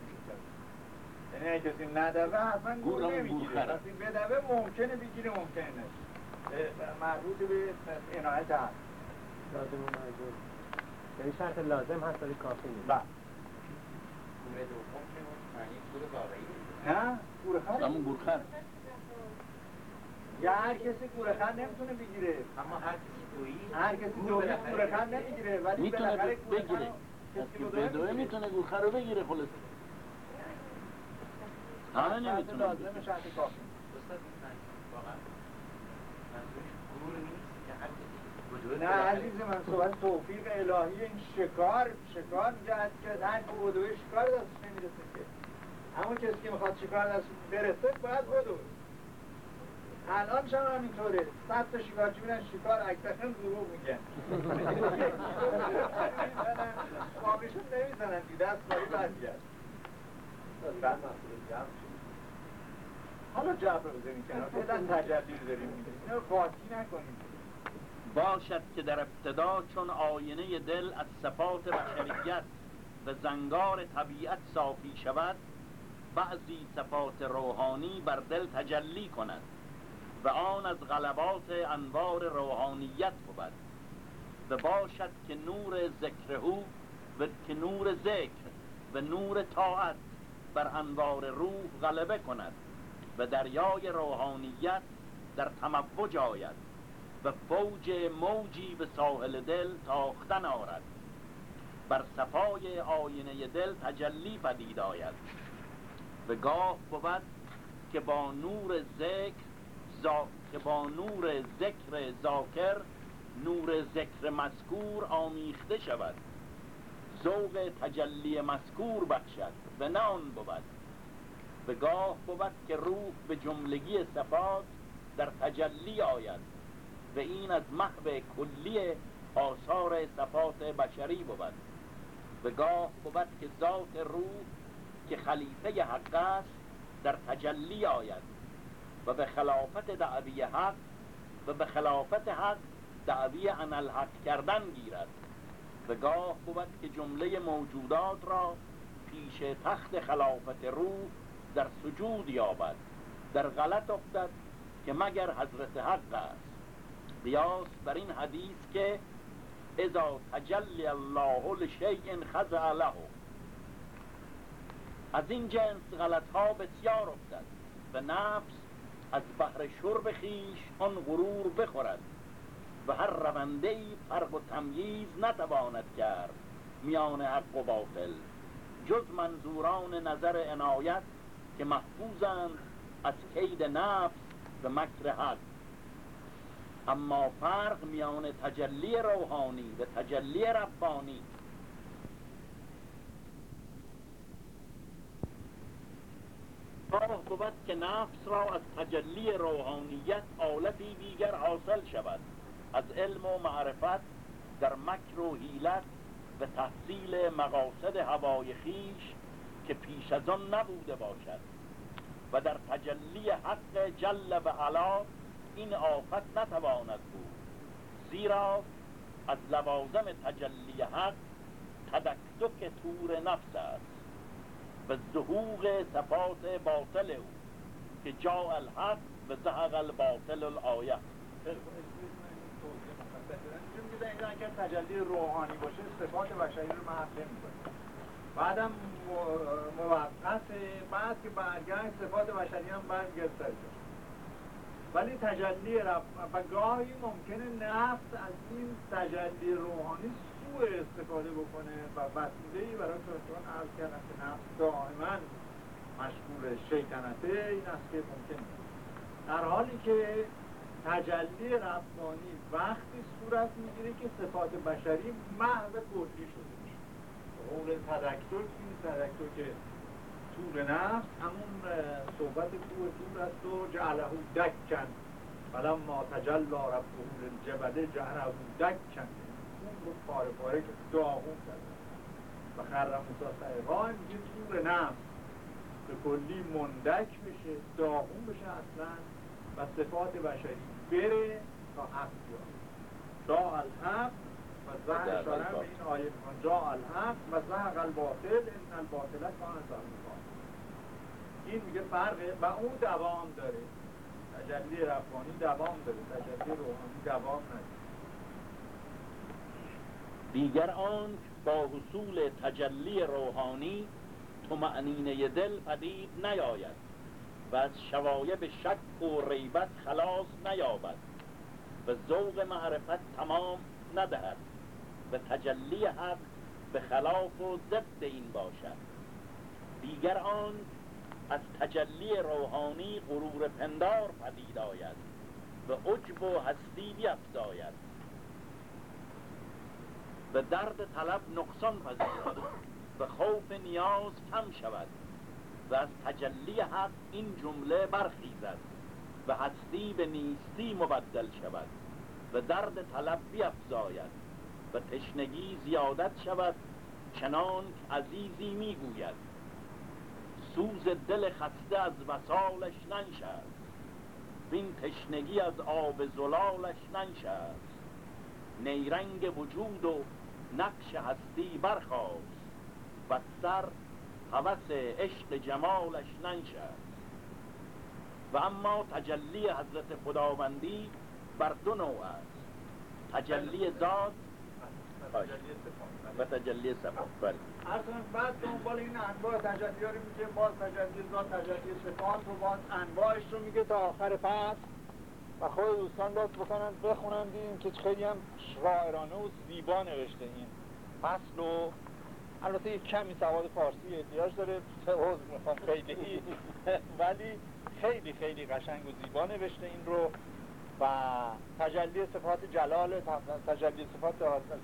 یعنی اگه کسی ندوه حتما گور نمی‌گیره. وقتی بدوه ممکنه بگیره ممکنه نشه مربوط به عنایت هست. لازم و مجبور یعنی شرط لازم هست ولی کافی نیست. بله. گور دوم که معنی گور واقعی نه گورخر همون گورخر یا هر کسی گورخر نمی‌تونه بگیره. اما هر کسی دویی. هر کسی دویی گورخر نمی‌گیره ولی می‌تونه بگیره. کسی بدوه می‌تونه گورخر رو بگیره خلاص. همه نمی‌تونه لازم شرط کافی نه عزیز من صحبت توفیق الهی این شکار شکار میگه که هر که بدوه شکار دستش نمی‌رسه که. همون کسی که می‌خواد شکار دست برسه باید بدوه. الان شما همینطوره. صد تا شکارچی میرن شکار اکثرا دروغ میگن. واقعشون نمی‌زنن دیده دست کاری وضعیت حالا جبر رو بزنیم کنار. فعلا تجلی رو داریم. قاطی نکنیم. باشد که در ابتدا چون آینه دل از صفات بشریت و زنگار طبیعت صافی شود بعضی صفات روحانی بر دل تجلی کند. و آن از غلبات انوار روحانیت بود. و باشد که نور ذکرهو و که نور ذکر و نور طاعت بر انوار روح غلبه کند و دریای روحانیت در تموج آید و فوج موجی به ساحل دل تاختن آرد. بر صفای آینه دل تجلی پدید آید. و گاه بود که با نور ذکر زا... که با نور ذکر ذاکر نور ذکر مذکور آمیخته شود. ذوق تجلی مذکور بخشد و نه آن بود. به گاه بود که روح به جملگی صفات در تجلی آید. و این از محو کلی آثار صفات بشری بود. و گاه بود که ذات روح که خلیفه حق است در تجلی آید. و به خلافت دعوی حق و به خلافت حق دعوی الحق کردن گیرد. و گاه بود که جمله موجودات را پیش تخت خلافت روح در سجود یابد. در غلط افتد که مگر حضرت حق است. قیاس بر این حدیث که اذا تجلی الله لشیء خضع له. از این جنس غلط ها بسیار افتد و نفس از بحر شرب خیش آن غرور بخورد و هر رونده ای فرق و تمییز نتواند کرد میان حق و باطل جز منظوران نظر عنایت که محفوظند از کید نفس و مکر حق. اما فرق میان تجلی روحانی و تجلی ربانی راه بود که نفس را از تجلی روحانیت آلتی دیگر حاصل شود. از علم و معرفت در مکر و حیلت و تحصیل مقاصد هوای خیش که پیش از آن نبوده باشد. و در تجلی حق جل و علا این آفت نتواند بود. زیرا از لوازم تجلی حق تدکدک تور نفس است. ظهور صفات باطل او که جا الحق و زهق الباطل الآیه. اگر تجلی روحانی باشه صفات بشری رو محو نمی‌کنه بعدم موقت بعد که برگشت صفات بشری هم سر ولی تجلی رب و گاهی ممکنه نفس از این تجلی روحانی سوء استفاده بکنه و وسیله ای برای چون عرض کردم که نفس دائما مشغول شیطنته این است که ممکن در حالی که تجلی ربانی وقتی صورت می‌گیره که صفات بشری محو کلی شده میشه. اون تدکتر این تدکتر که تور نفس همون صحبت کوه تور است و جعله دکن. ما تجلا ربه للجبل جعله دکن. رو پاره پاره که داغون کرده. و خر موسی سعیقا میگه تور نفس به کلی مندک بشه داغون بشه اصلا. و صفات بشری بره تا حق بیاد. جا الحق و زهر اشاره به این آیه میکن جا الحق و زهق الباطل ان الباطل کان زهوقا این میگه فرقه و اون دوام داره. تجلی ربانی دوام داره. تجلی روحانی دوام نداره. دیگر آن با حصول تجلی روحانی تو معنینه دل پدید نیاید و از شوایب شک و ریبت خلاص نیابد و ذوق معرفت تمام ندهد و تجلی حق به خلاف و ضد این باشد. دیگر آن از تجلی روحانی غرور پندار پدید آید و عجب و هستی بیفزاید. و درد طلب نقصان پذیرد و خوف نیاز کم شود و از تجلی حق این جمله برخیزد و هستی به نیستی مبدل شود و درد طلب بیفزاید و تشنگی زیادت شود چنان که عزیزی می‌گوید. سوز دل خسته از وسالش ننشست وین تشنگی از آب زلالش ننشست. نیرنگ وجود و نقش هستی برخواست و سر هوس عشق جمالش ننشست. و اما تجلی حضرت خداوندی بر دو نوع است تجلی ذات و تجلی صفات. بله. بعد دنبال این انواع تجلی ها رو میگه باز تجلی ذات تجلی صفات و باز انواعش رو میگه تا آخر فصل. و خود دوستان باز بکنن بخونن دیدیم که خیلی هم شاعرانه و زیبا نوشته این فصل و البته یک کمی سواد فارسی احتیاج داره عضو می‌خوام خیلی. <laughs> ولی خیلی خیلی قشنگ و زیبا نوشته این رو و تجلی صفات جلال تجلی صفات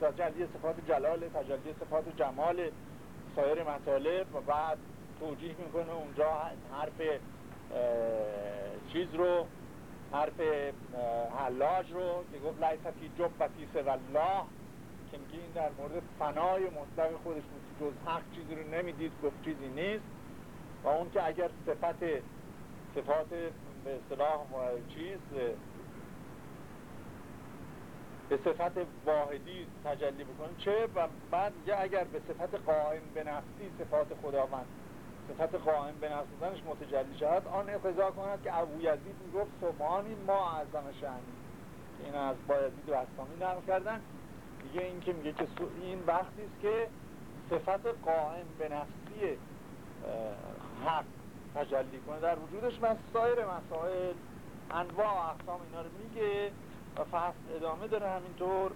تجلی صفات جلال تجلی صفات جمال سایر مطالب و بعد توجیه می‌کنه اونجا حرف چیز رو حرف حلاج رو که گفت لیستی جبتی والله. که میگه این در مورد فنای مطلق خودش جز حق چیزی رو نمی‌دید گفت چیزی نیست. و اون که اگر صفت صفات به اصطلاح چیز به صفت واحدی تجلی بکنه چه؟ و بعد اگر به صفت قائم به نفسی صفات خداوند صفت قائم به نفس متجلی شود. آن اقضا کند که ابو یزید می‌گفت سبحانی ما اعظم شعنی این از بایزید اسلامی نقل کردن. دیگه این که میگه که این وقتی است که صفت قائم به نفسی حق تجلی کنه در وجودش و سایر مسائل انواع و اقسام اینا رو میگه و فصل ادامه داره همینطور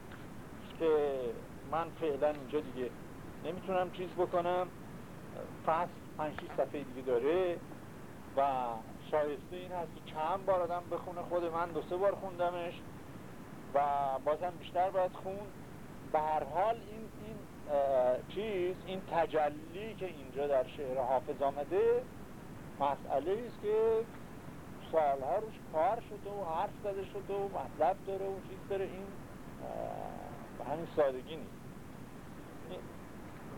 که من فعلا اینجا دیگه نمی‌تونم چیز بکنم. فصل پنج صفحه دیگه داره و شایسته این هست که چند بار آدم بخونه. خود من دو سه بار خوندمش و بازم بیشتر باید خون. به هر حال این این چیز این تجلی که اینجا در شعر حافظ آمده مسئله است که سالها روش کار شده و حرف زده شده و مطلب داره و چیز داره. این به همین سادگی نیست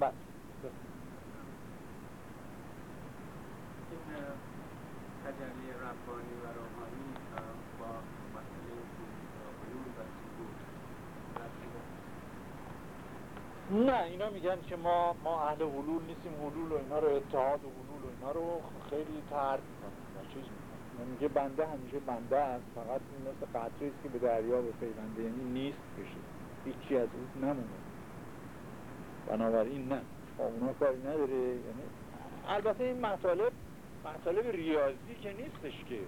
بس این تجلی ربانی و روحانی با مسئله و نه اینا میگن که ما ما اهل حلول نیستیم حلول و اینا رو اتحاد و حلول و اینا رو خیلی ترک می‌کنن چیز می‌کنن. میگه بنده همیشه بنده است فقط این مثل قطره است که به دریا به پیونده یعنی نیست بشه. هیچی از اون نمونه. بنابراین نه با اونا کاری نداره یعنی البته این مطالب مطالب ریاضی که نیستش که.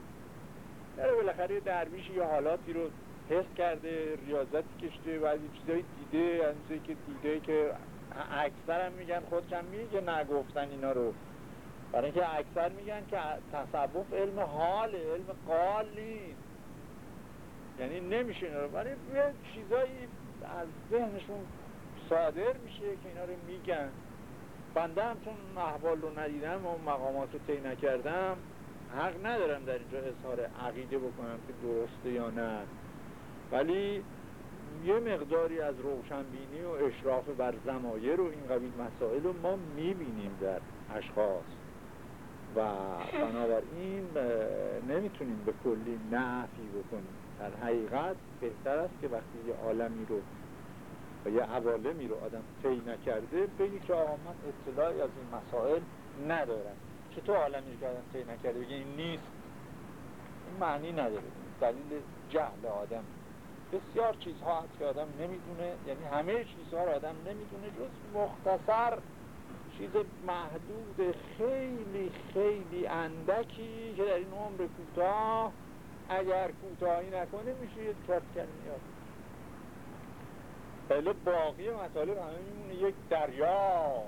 داره بالاخره درویش یا حالاتی رو حس کرده ریاضتی کشته و از چیزایی دیده از که دیده که اکثر هم میگن خودشم میگه نگفتن اینا رو. برای اینکه اکثر میگن که تصوف علم حاله علم قال یعنی نمیشه اینا رو. برای یه چیزایی از ذهنشون صادر میشه که اینا رو میگن. بنده هم چون احوال رو ندیدم و مقامات رو طی نکردم حق ندارم در اینجا اظهار عقیده بکنم که درسته یا نه. ولی یه مقداری از روشنبینی و اشراف بر زمایر و این قبیل مسائل رو ما می‌بینیم در اشخاص. و بنابراین نمی‌تونیم به کلی نفی بکنیم. در حقیقت بهتر است که وقتی یه عالمی رو و یه عوالمی رو آدم طی نکرده بگی که آقا من اطلاعی از این مسائل ندارم. چطور عالمی که آدم طی نکرده بگی این نیست. این معنی نداره. دلیل جهل آدم. بسیار چیزها هست که آدم نمی‌دونه. یعنی همه چیزها رو آدم نمی‌دونه. جز مختصر چیز محدود خیلی خیلی اندکی که در این عمر کوتاه اگر کوتاهی نکنه میشه یه کت بله باقی مطالب همه میمونه. یک دریا.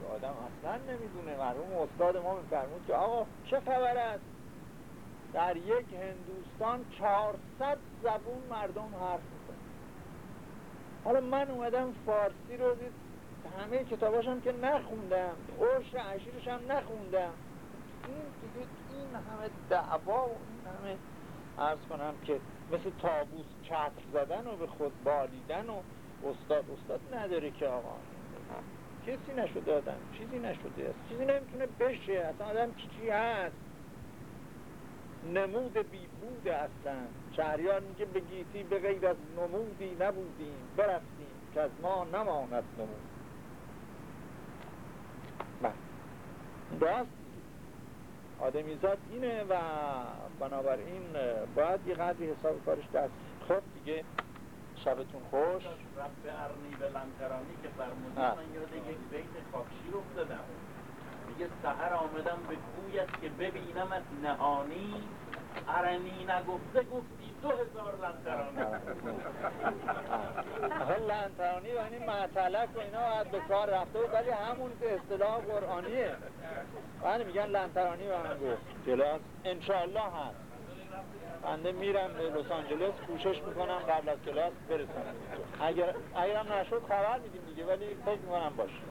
که آدم اصلا نمی‌دونه. مرحوم استاد ما میفرمود که آقا چه خبر است؟ در یک هندوستان 400 زبون مردم حرف می‌کنن حالا من اومدم فارسی رو دید. همه کتاباشم که نخوندم. عشر عشیرش هم نخوندم. این این همه دعوا و این همه عرض کنم که مثل تابوس چتر زدن و به خود بالیدن و استاد استاد نداره که آقا. کسی نشده آدم چیزی نشده است. چیزی نمی‌تونه بشه. اصلا آدم چی هست؟ نمود بی بوده اصلا شهریار میگه به گیتی به غیر از نمودی نبودیم. برفتیم که از ما نماند نمود. راست آدمیزاد اینه و بنابراین باید یه قدری حساب کارش دست خب دیگه شبتون خوش. رب ارنی به لنترانی که فرمودید من یاد یک بیت خاکشی رو دادم میگه سهر آمدم به کویت که ببینم نهانی. ارنی نگفته گفتی دو هزار لنترانی لنترانی و این معتلک و اینا باید به کار رفته بود ولی همون که اصطلاح قرآنیه. من میگن لنترانی و من گفت. جلاس انشاءالله هست. بنده میرم به لس آنجلس کوشش می‌کنم قبل از کلاس برسم. اگر اگرم نشد خبر میدیم دیگه ولی فکر می‌کنم باشه.